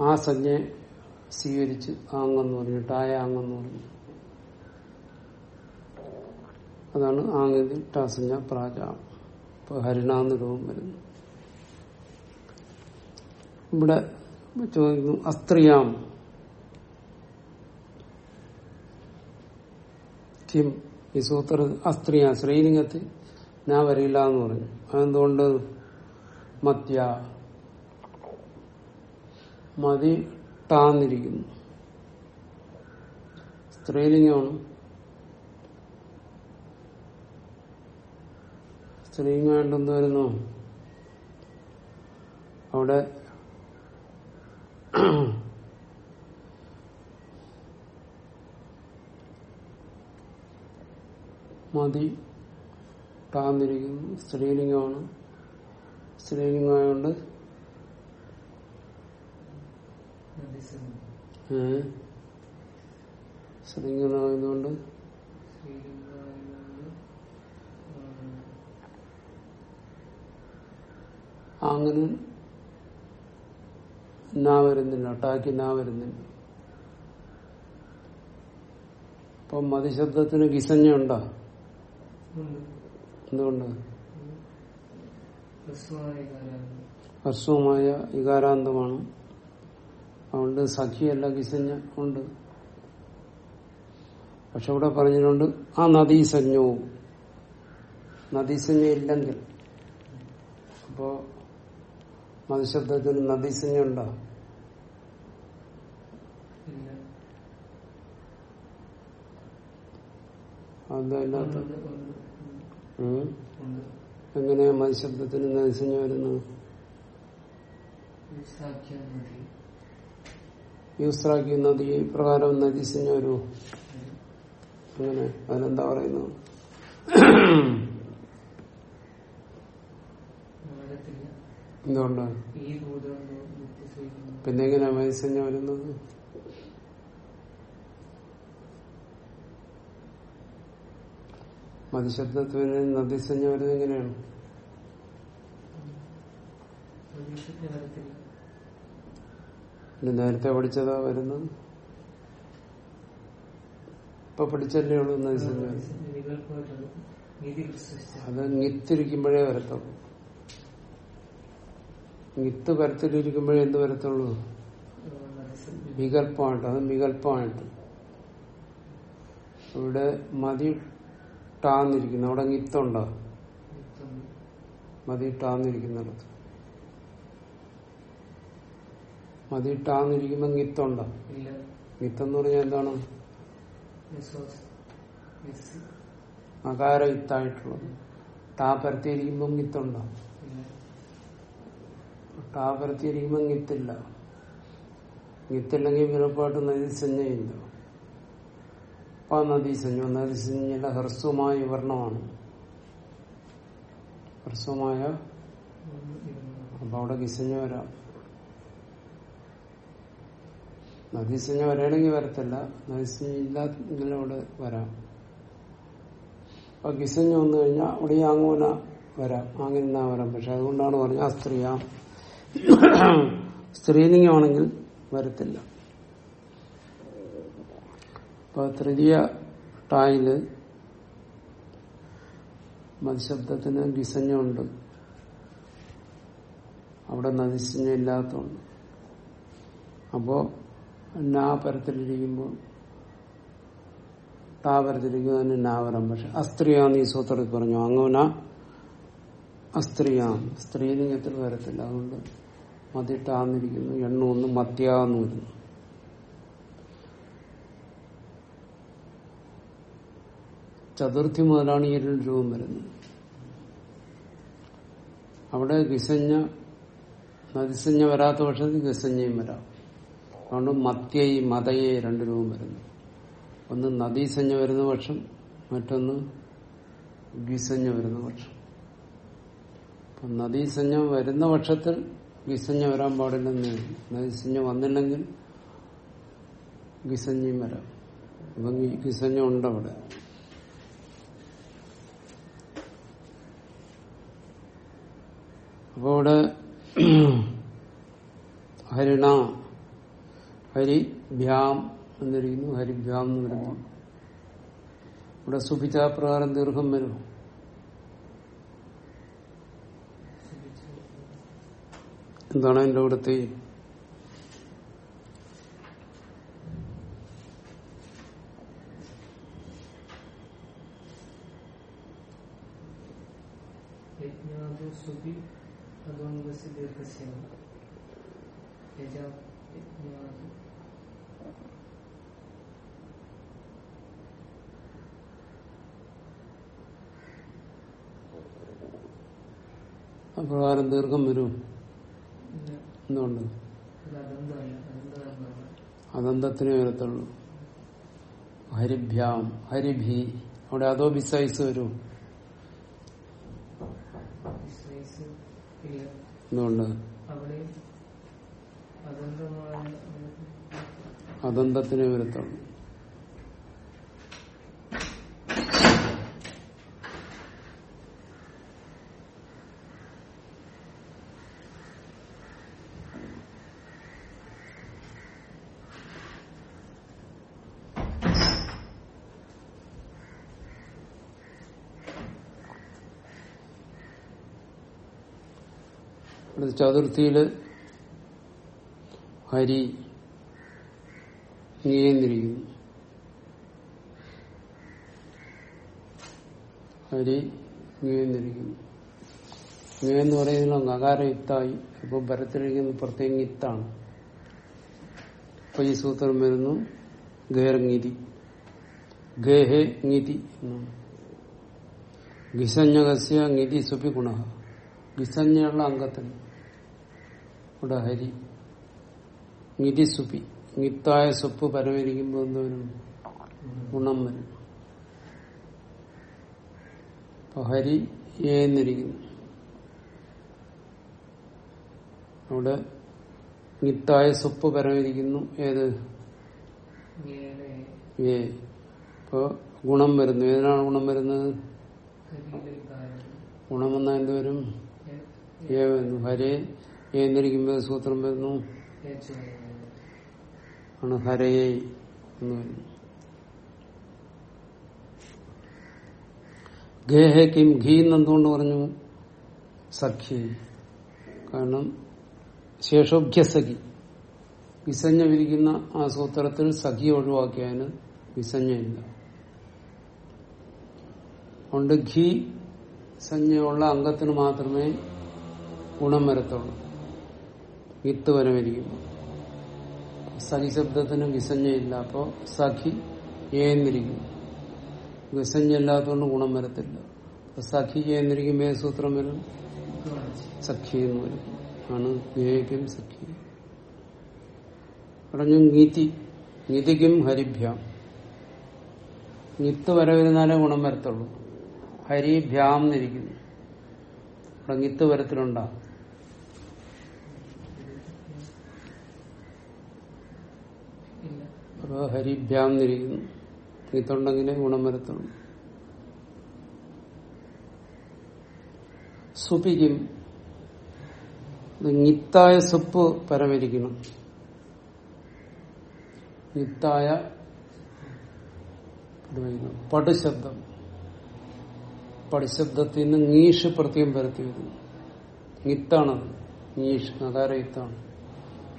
ആ സഞ്ജയെ സ്വീകരിച്ച് ആങ്ങെന്ന് പറഞ്ഞു ടായ ആങ്ങെന്ന് പറഞ്ഞു. അതാണ് ആംഗതി ടാസഞ്ഞ പ്രാജ. ഇപ്പൊ ഹരിണാന്ന് രൂപം വരുന്നു. ഇവിടെ ചോദിക്കുന്നു അസ്ത്രീയാം. കിം ഈ സൂത്ര അസ്ത്രീയ ശ്രീലിംഗത്തിൽ ഞാൻ വരില്ല എന്ന് പറഞ്ഞു. അതെന്തുകൊണ്ട്? മത്യ. മതി താന്നിരിക്കുന്നു. സ്ത്രീലിംഗമാണ്. സ്ത്രീലിംഗമായിട്ട് എന്ത് വരുന്നു. അവിടെ മതി താന്നിരിക്കുന്നു. സ്ത്രീലിംഗമാണ്. സ്ത്രീലിംഗമായോണ്ട് ആയതുകൊണ്ട് ശ്രീലിംഗായതുകൊണ്ട് അങ്ങനെ നാ വരുന്നില്ല ടാക്കി നാ വരുന്നില്ല. ഇപ്പൊ മതിശബ്ദത്തിന് ഗിസഞ്ഞ ഉണ്ടോ. എന്തുകൊണ്ട്? ഹ്രസ്വമായ ഇകാരാന്തമാണ് അതുകൊണ്ട് സഖിയല്ല ഗിസഞ്ഞ ഉണ്ട് പക്ഷെ ഇവിടെ പറഞ്ഞിട്ടുണ്ട് ആ നദീസഞ്ജവും. നദീസഞ്ജ ഇല്ലെങ്കിൽ. അപ്പോ മതിശബ്ദത്തിന് നദീസഞ്ജ ഉണ്ടോ? അതെന്താ? ഇല്ലാത്ത എങ്ങനെയാ മതിശബ്ദത്തിന് നദീസഞ്ജ വരുന്നത് യൂസ്രാക്കി നദി. പ്രകാരം നദീസഞ്ജ വരുമോ അങ്ങനെ അതിനെന്താ പറയുന്നത് എന്തുകൊണ്ടാണ് പിന്നെ എങ്ങനെയാ മത്സഞ്ജ വരുന്നത്? മതിശബ്ദത്തിന് നദീസഞ്ജ വരുന്നത് എങ്ങനെയാണ്? നേരത്തെ പഠിച്ചതാ വരുന്നു? ഇപ്പൊ പഠിച്ചല്ലേ ഉള്ളൂ അത് ഞിത്തിരിക്കുമ്പോഴേ വരത്തുള്ളൂ. ഞിത്ത് വരത്തിലിരിക്കുമ്പോഴേ എന്ത് വരത്തുള്ളൂ? വികല്പമായിട്ട് അത് വികല്പമായിട്ട്. ഇവിടെ മതി ടാന്നിരിക്കുന്നു അവിടെ ഞിത്തുണ്ടോ മതി ടാന്നിരിക്കുന്നിടത്ത് മതി ഗിത്തുണ്ടോ ഞിത്തെന്ന് പറഞ്ഞാൽ എന്താണ്? അകാര വിത്തായിട്ടുള്ളത് ടാ പരത്തിയിരിക്കുമ്പോ ഞിത്തുണ്ടോ ഇല്ല. ടാ പരത്തിയിരിക്കുമ്പോ ഞിത്തില്ല ഞിത്തില്ലെങ്കിൽ വിറപ്പാട്ട് നദീസഞ്ജയില്ല അപ്പൊ നദീസഞ്ജ നദീസഞ്ജയുടെ ഹ്രസ്വമായ വിവരണമാണ് ഹ്രസ്വമായ അപ്പൊ അവിടെ ഗിസഞ്ജ വരാം. നദീസഞ്ജ വരണമെങ്കിൽ വരത്തില്ല. നദീസഞ്ജ ഇല്ലാതെങ്കിൽ അവിടെ വരാം. അപ്പൊ ഗിസഞ്ജ വന്നു കഴിഞ്ഞാൽ അവിടെ ആങ്ങൂന വരാം. ആങ്ങിന വരാം. പക്ഷെ അതുകൊണ്ടാണ് പറഞ്ഞ സ്ത്രീയാ സ്ത്രീലിംഗമാണെങ്കിൽ വരത്തില്ല. അപ്പൊ തൃതീയ ടായിൽ മത്ശബ്ദത്തിന് ഗിസഞ്ജുണ്ട് അവിടെ നദിസഞ്ജ ഇല്ലാത്തതുണ്ട്. അപ്പോ നാ പരത്തിലിരിക്കുമ്പോൾ ടാ പരത്തിരിക്കുമ്പോൾ തന്നെ നാ വരാം പക്ഷെ അസ്ത്രീയാന്ന് ഈ സൂത്രത്തിൽ പറഞ്ഞു. അങ്ങോന അസ്ത്രീയാം. സ്ത്രീലിംഗത്തിൽ വരത്തില്ല. അതുകൊണ്ട് മതിട്ടാന്നിരിക്കുന്നു. എണ്ണ ഒന്ന് മത്യാന്ന് വരുന്നു. ചതുർത്ഥി മുതലാണ് ഈ രണ്ട് രൂപം വരുന്നത്. അവിടെ ഗിസഞ്ഞ നദിസഞ്ഞ വരാത്ത പക്ഷത്തിൽ ഗിസഞ്ഞയും വരാം. അതുകൊണ്ട് മത്യേ മതയെ രണ്ടു രൂപം വരുന്നു. ഒന്ന് നദീസഞ്ജ വരുന്ന പക്ഷം മറ്റൊന്ന് ഗിസഞ്ജ വരുന്ന പക്ഷം. അപ്പൊ നദീസഞ്ജ വരുന്ന പക്ഷത്തിൽ ഗിസഞ്ജ വരാൻ പാടില്ലെന്ന് നദീസഞ്ജ വന്നില്ലെങ്കിൽ ഗിസഞ്ജയും വരാം. അപ്പം ഗിസഞ്ജ ഉണ്ട് അവിടെ. അപ്പൊ ഇവിടെ ഹരിണ ഹരിഭ്യാം എന്നിരിക്കുന്നു ഹരിഭ്യാം എന്ന് വരുന്നു ഇവിടെ സുഭിചാപ്രകാരം ദീർഘം വരും. എന്താണ് എന്റെ അവിടുത്തെ യജ്ഞാതു സുഭി അദ്വന്ദ്വസ്യ ദീർഘസ്യ യജാ യജ്ഞാതു അപ്രകാരം ദീർഘം വരും. എന്തുകൊണ്ട്? അതന്തത്തിനെ വരത്തുള്ളൂ. ഹരിഭ്യാം ഹരിഭി. അവിടെ അതോ ബിസൈസ് വരും. എന്തുകൊണ്ട്? അതന്തത്തിനെ വരത്തുള്ളൂ. അടുത്ത ചതുർത്ഥിയിൽ ഹരി നീയെന്നിരിക്കുന്നു ഹരി നീന്നിരിക്കുന്നു നീന്ന് പറയുന്നത് നകാരയുക്തായി. ഇപ്പൊ ഭരത്തിലിരിക്കുന്ന പ്രത്യേകം ഇത്താണ്. അപ്പൊ ഈ സൂത്രം വരുന്നു ഗേർങ്ങിതി ഗേഹെങ്ങിതി എന്നാണ് ഗിസഞ്ഞകസ്യങ്ങിതി സുപി ഗുണ ഗിസഞ്ജയുള്ള അംഗത്തിന്. ഇവിടെ ഹരി. നിധി സുപി നിത്തായ സ്വപ്പ് പരമരിക്കുമ്പോൾ എന്തോരും ഗുണം വരും. അപ്പൊ ഹരി ഏന്നിരിക്കുന്നു അവിടെ നിത്തായ സ്വപ്പ് പരമരിക്കുന്നു ഏത്? ഏ ഇപ്പൊ ഗുണം വരുന്നു. ഏതിനാണ് ഗുണം വരുന്നത്? ഹരികാരം ഗുണമെന്ന എന്ത് വരും? ഏ. വരുന്നു ഹരേ ഏന്നിരിക്കുമ്പോൾ സൂത്രം വരുന്നു. ആണ് ഹരയെ എന്ന് ഘീ എന്നെന്തുകൊണ്ട് പറഞ്ഞു? സഖ്യ കാരണം ശേഷോഭ്യസഖി. വിസഞ്ജ വിരിക്കുന്ന ആ സൂത്രത്തിൽ സഖി ഒഴിവാക്കിയതിന് വിസഞ്ജയില്ല അതുകൊണ്ട് ഘീ സഞ്ജയുള്ള അംഗത്തിന് മാത്രമേ ഗുണം വരത്തുള്ളൂ. വിത്ത് വരമിരിക്കുന്നു സഖി ശബ്ദത്തിന് വിസഞ്ജയില്ല അപ്പോ സഖി ഏന്നിരിക്കും വിസഞ്ജ ഇല്ലാത്തതുകൊണ്ട് ഗുണം വരത്തില്ല. സഖി ഏന്നിരിക്കുമ്പോ ഏത് സൂത്രം വരും? സഖി എന്ന് വരും. ആണ് വിവേകം സഖി. പറഞ്ഞു നീതി നിതിക്കും ഹരിഭ്യാം. നിത്ത് വരവിരുന്നാലേ ഗുണം വരത്തുള്ളൂ. ഹരിഭ്യാം എന്നിരിക്കുന്നു. ഇവിടെ നിത്ത് വരത്തിലുണ്ടാ ഇല്ല അപ്പൊ ഹരിഭ്യാം എന്നിരിക്കുന്നു. തീത്തുണ്ടെങ്കിലേ ഗുണം വരത്തുള്ളൂ. സുപിക്കും. നിത്തായ സുപ്പ് പരമരിക്കണം. നിത്തായ പടുശബ്ദം. പടുശബ്ദത്തിൽ നിന്ന് നീഷ് പ്രത്യേകം പരത്തി വരുന്നു നിത്താണത്. നീഷ്. നകാരയുത്താണ്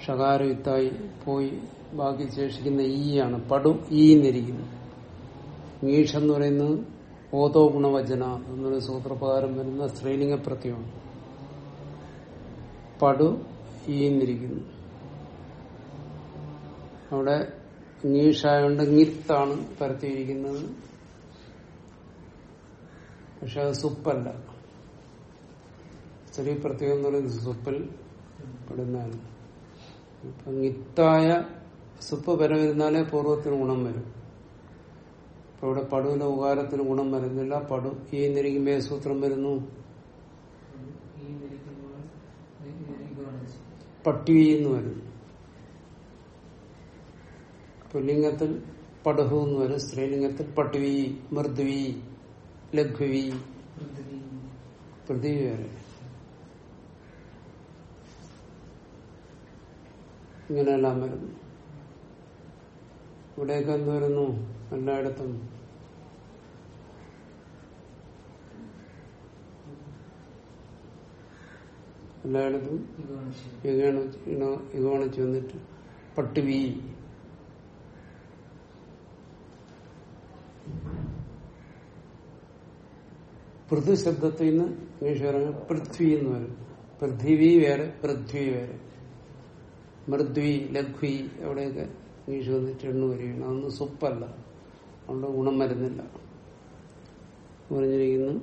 ഷകാരയുത്തായി പോയി. ബാക്കി ശേഷിക്കുന്ന ഈ ആണ്. പടു ഈ എന്നിരിക്കുന്നു. നീഷ് എന്ന് പറയുന്നത് ഓതോ ഗുണവചന എന്നൊരു സൂത്രപ്രകാരം വരുന്ന സ്ത്രീലിംഗ പ്രത്യമാണ് പടു ഈന്നിരിക്കുന്നു അവിടെ ngീഷായോണ്ട്ങ്ങിത്താണ് പരത്തിയിരിക്കുന്നത്. പക്ഷെ അത് സുപ്പല്ല. സ്ത്രീ പ്രത്യേകം എന്ന് പറയുന്നത് സുപ്പിൽ പെടുന്നതാണ് ഇപ്പൊങ്ങിത്തായ സുപ്പ് പരമിരുന്നാലേ പൂർവത്തിന് ഗുണം വരും. ഇപ്പൊ ഇവിടെ പടുവിന് ഉപകാരത്തിന് ഗുണം വരുന്നില്ല. പടു ഈ നിരിക്കുമ്പോ സൂത്രം വരുന്നു. പട്ടി എന്ന് വരുന്നു. പുല്ലിംഗത്തിൽ പടുഹു എന്ന് വരും. സ്ത്രീലിംഗത്തിൽ പട്ടുവി മൃദുവി ലഘുവി പൃഥ്വി വരെ. ഇങ്ങനെയെല്ലാം വരുന്നു. ഇവിടെയൊക്കെ എന്ത് വരുന്നു? എല്ലായിടത്തും എല്ലായിടത്തും ഇഗോണിച്ച് വന്നിട്ട് പട്ടുവി പൃഥു ശബ്ദത്തിൽ നിന്ന് ഇംഗ്ലീഷ് പറയുന്നത് പൃഥ്വി എന്ന് പറയും. പൃഥ്വി വേറെ പൃഥ്വി വേറെ. മൃദ്വി ലഘ്വി എവിടെയൊക്കെ ഇംഗ്ലീഷ് വന്നിട്ട് എണ്ണു വരികയാണ്. അതൊന്നും സുപ്പല്ല. അതുകൊണ്ട് ഗുണം വരുന്നില്ല. പറഞ്ഞിരിക്കുന്നു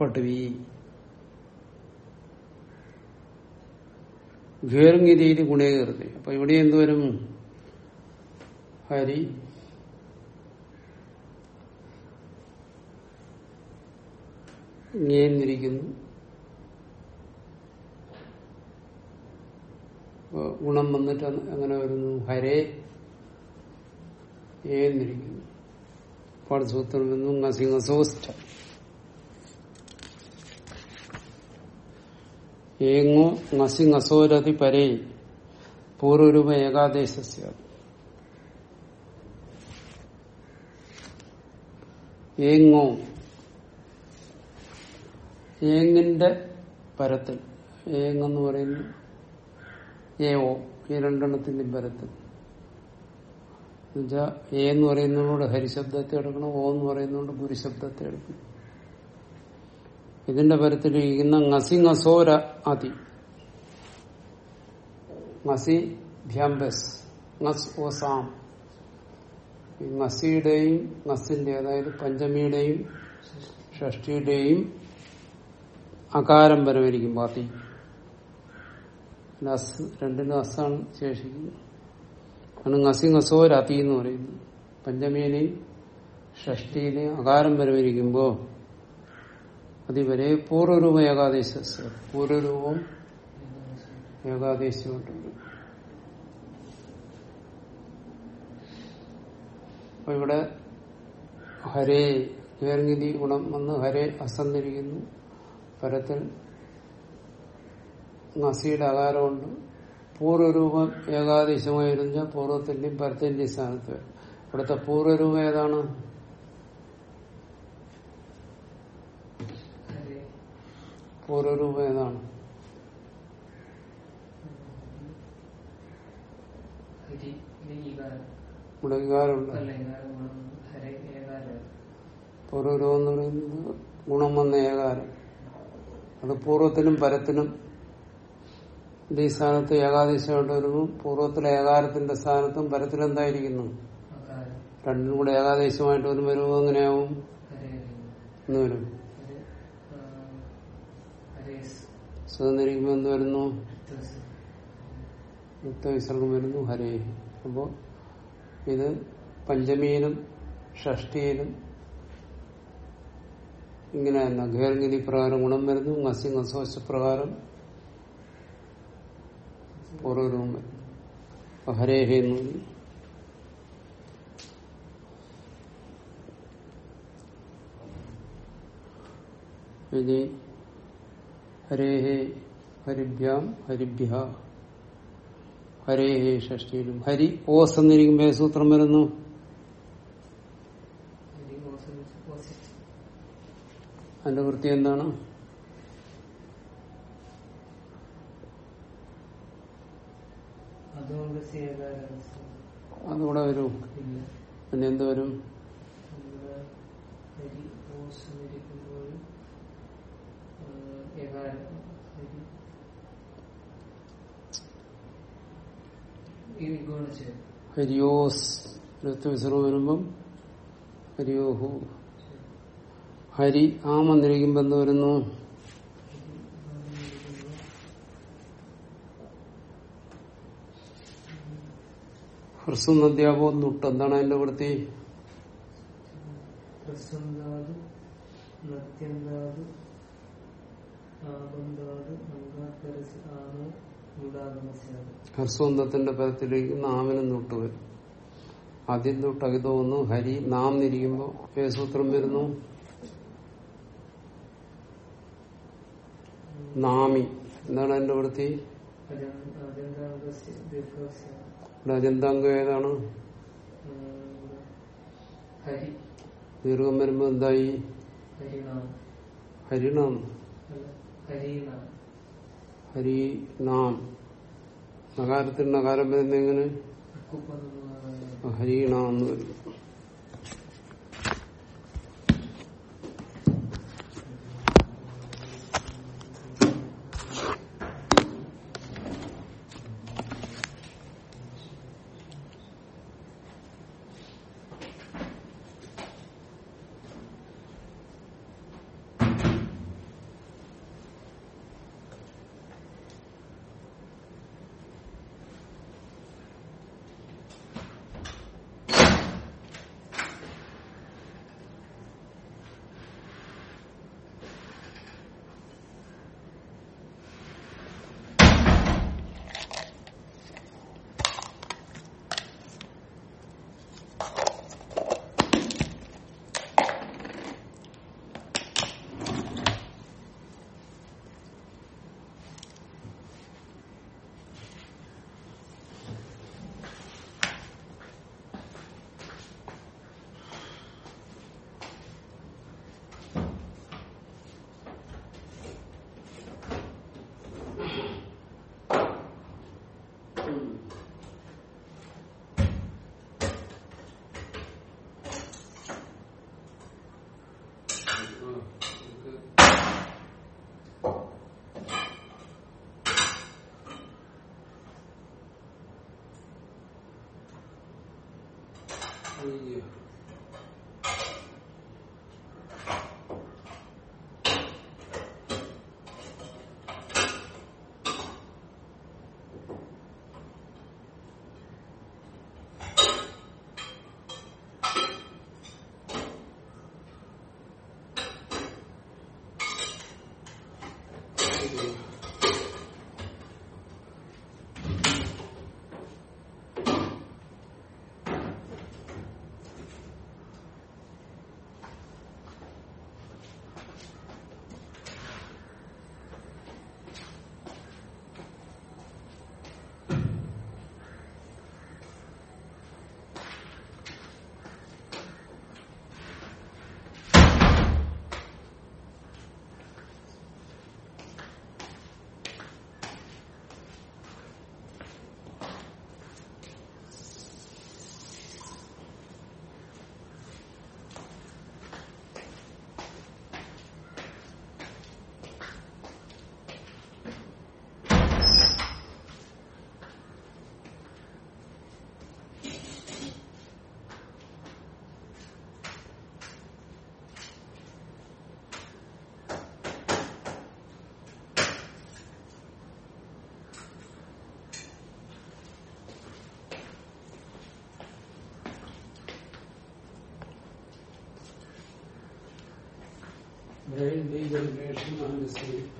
പട്ടുവി. ഘേറുങ്ങി രീതി ഗുണേകൃതി അപ്പൊ ഇവിടെ എന്തുവരും ഹരി. ഇങ്ങേന്നിരിക്കുന്നു. അപ്പൊ ഗുണം വന്നിട്ട് എങ്ങനെ വരുന്നു. ഹരേ ഏന്നിരിക്കുന്നു പാഠസൂത്രം വന്നു നസിംഗസോസ്റ്റ ഏങ്ങോ ngസിംഗസോരതി പരേ പൂർവരൂപ ഏകാദേശസ്യ. ഏങ്ങോ ഏങ്ങിന്റെ പരത്തിൽ. ഏങ്ങെന്ന് പറയുന്നു ഏവോ ഈ രണ്ടെണ്ണത്തിന്റെയും പരത്തിൽ എന്നുവെച്ചാ ഏ എന്ന് പറയുന്നതോട് ഹരിശബ്ദത്തെ എടുക്കണം ഓ എന്ന് പറയുന്നതുകൊണ്ട് ഗുരുശബ്ദത്തെ എടുക്കണം. ഇതിന്റെ പരത്തിലിരിക്കുന്ന നസി നസോര അതി. നസി ഭ്യാംബസ് ഓ ഓസാം. ഈ ngസിയുടെയും ngസിന്റെ അതായത് പഞ്ചമിയുടെയും ഷഷ്ടിയുടെയും അകാരം പരമായിരിക്കും പാത്തി അസ് രണ്ടിനും അസാണ് ശേഷിക്കുന്നത്. കാരണം നസി നസോ അതി എന്ന് പറയുന്നു. പഞ്ചമിയിലെയും ഷഷ്ടിയിലെയും അകാരം വരവിരിക്കുമ്പോ അതിവരെ പൂർവരൂപ ഏകാദേശ പൂർവരൂപം ഏകാദേശമായിട്ടുണ്ട് അപ്പൊ ഇവിടെ ഹരേ ഏർങ്ങിതി ഗുണം വന്ന് ഹരേ അസന്നിരിക്കുന്നു പരത്തിൽ നസിയുടെ അകാരമുണ്ട് പൂർവരൂപം ഏകാദേശമായിരുന്ന പൂർവത്തിന്റെയും പരത്തിന്റെയും സ്ഥാനത്ത് വരും. ഇവിടുത്തെ പൂർവരൂപം ഏതാണ്? പൂർവരൂപം ഏതാണ്? ഇവിടെ എന്ന് പറയുന്നത് ഗുണം വന്ന ഏകാരം. അത് പൂർവത്തിനും പരത്തിനും ഇത് ഈ സ്ഥാനത്ത് ഏകാദേശമായിട്ട് വരുമ്പോൾ പൂർവത്തിലെ ഏകാരത്തിന്റെ സ്ഥാനത്തും പരത്തിലെന്തായിരിക്കുന്നു രണ്ടിനും കൂടെ ഏകാദേശമായിട്ട് വരുമ്പോൾ രൂപം എങ്ങനെയാവും? എന്ന് വരും. എന്ത് വരുന്നു? ത്വസ് യുക്തവിസർഗം വരുന്നു. ഹരേ. അപ്പോ ഇത് പഞ്ചമിയിലും ഷഷ്ടിയിലും ഇങ്ങനെ തന്നെ ഘേർഗിരി പ്രകാരം ഗുണം വരുന്നു. ngസോശ പ്രകാരം വരും അപ്പൊ ഹരേഹേ എന്ന് പറയും. ഇനി ഹരേഹേ ഹരിഭ്യാം ഹരിഭ്യ. ഹരേഹേ ഷഷ്ടിയിലും ഹരി ഓസ് എന്നിരിക്കുമ്പോ സൂത്രം വരുന്നു? അതിന്റെ വൃത്തി എന്താണ്? അതുകൂടെ വരും. പിന്നെ എന്ത് വരും? ഹരിയോസ്. വിസർവ് വരുമ്പം ഹരിയോഹു. ഹരി ആ വന്നിരിക്കുമ്പോ എന്ത് വരുന്നു. ഹ്രസ്വം അധ്യാപകം നുട്ട് എന്താണ് അതിന്റെ വൃത്തി? ഹ്രസ്വന്തത്തിന്റെ തൊട്ട് പദത്തിലേക്ക് നാമിന് നുട്ട് വരും. ആദ്യം തൊട്ട് അകിതോന്നു ഹരി നാം നിരിക്കുമ്പോ സൂത്രം വരുന്നു? നാമി. എന്താണ് അതിന്റെ വൃത്തി? ഇവിടെ അജന്താംഗം ഏതാണ് ദീർഘം വരുമ്പോ എന്തായി? ഹരിണാം ഹരി നാം നകാരത്തിൽ നകാരം വരുന്ന എങ്ങനെ? ഹരിണാം എന്ന് വരും. Brain They on the understanding.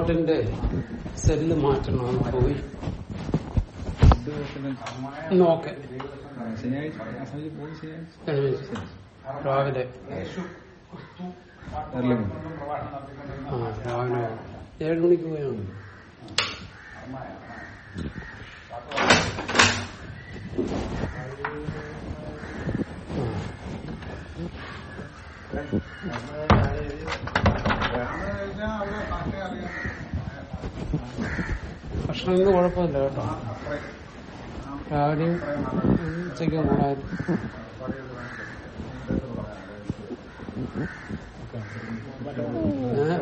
ഈ റിമോട്ടിന്റെ സെല്ല് മാറ്റണം? അത് പോയി. നോക്കെ. രാവിലെ. രാവിലെ ഏഴ് മണിക്ക് പോയാണ്. ഭക്ഷണം ഇന്ന് കുഴപ്പമില്ല കേട്ടോ രാവിലെയും ഉച്ചയ്ക്കും കൂടായിരുന്നു ഏഹ്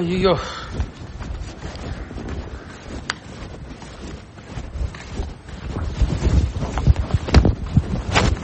ആ ലെവൽ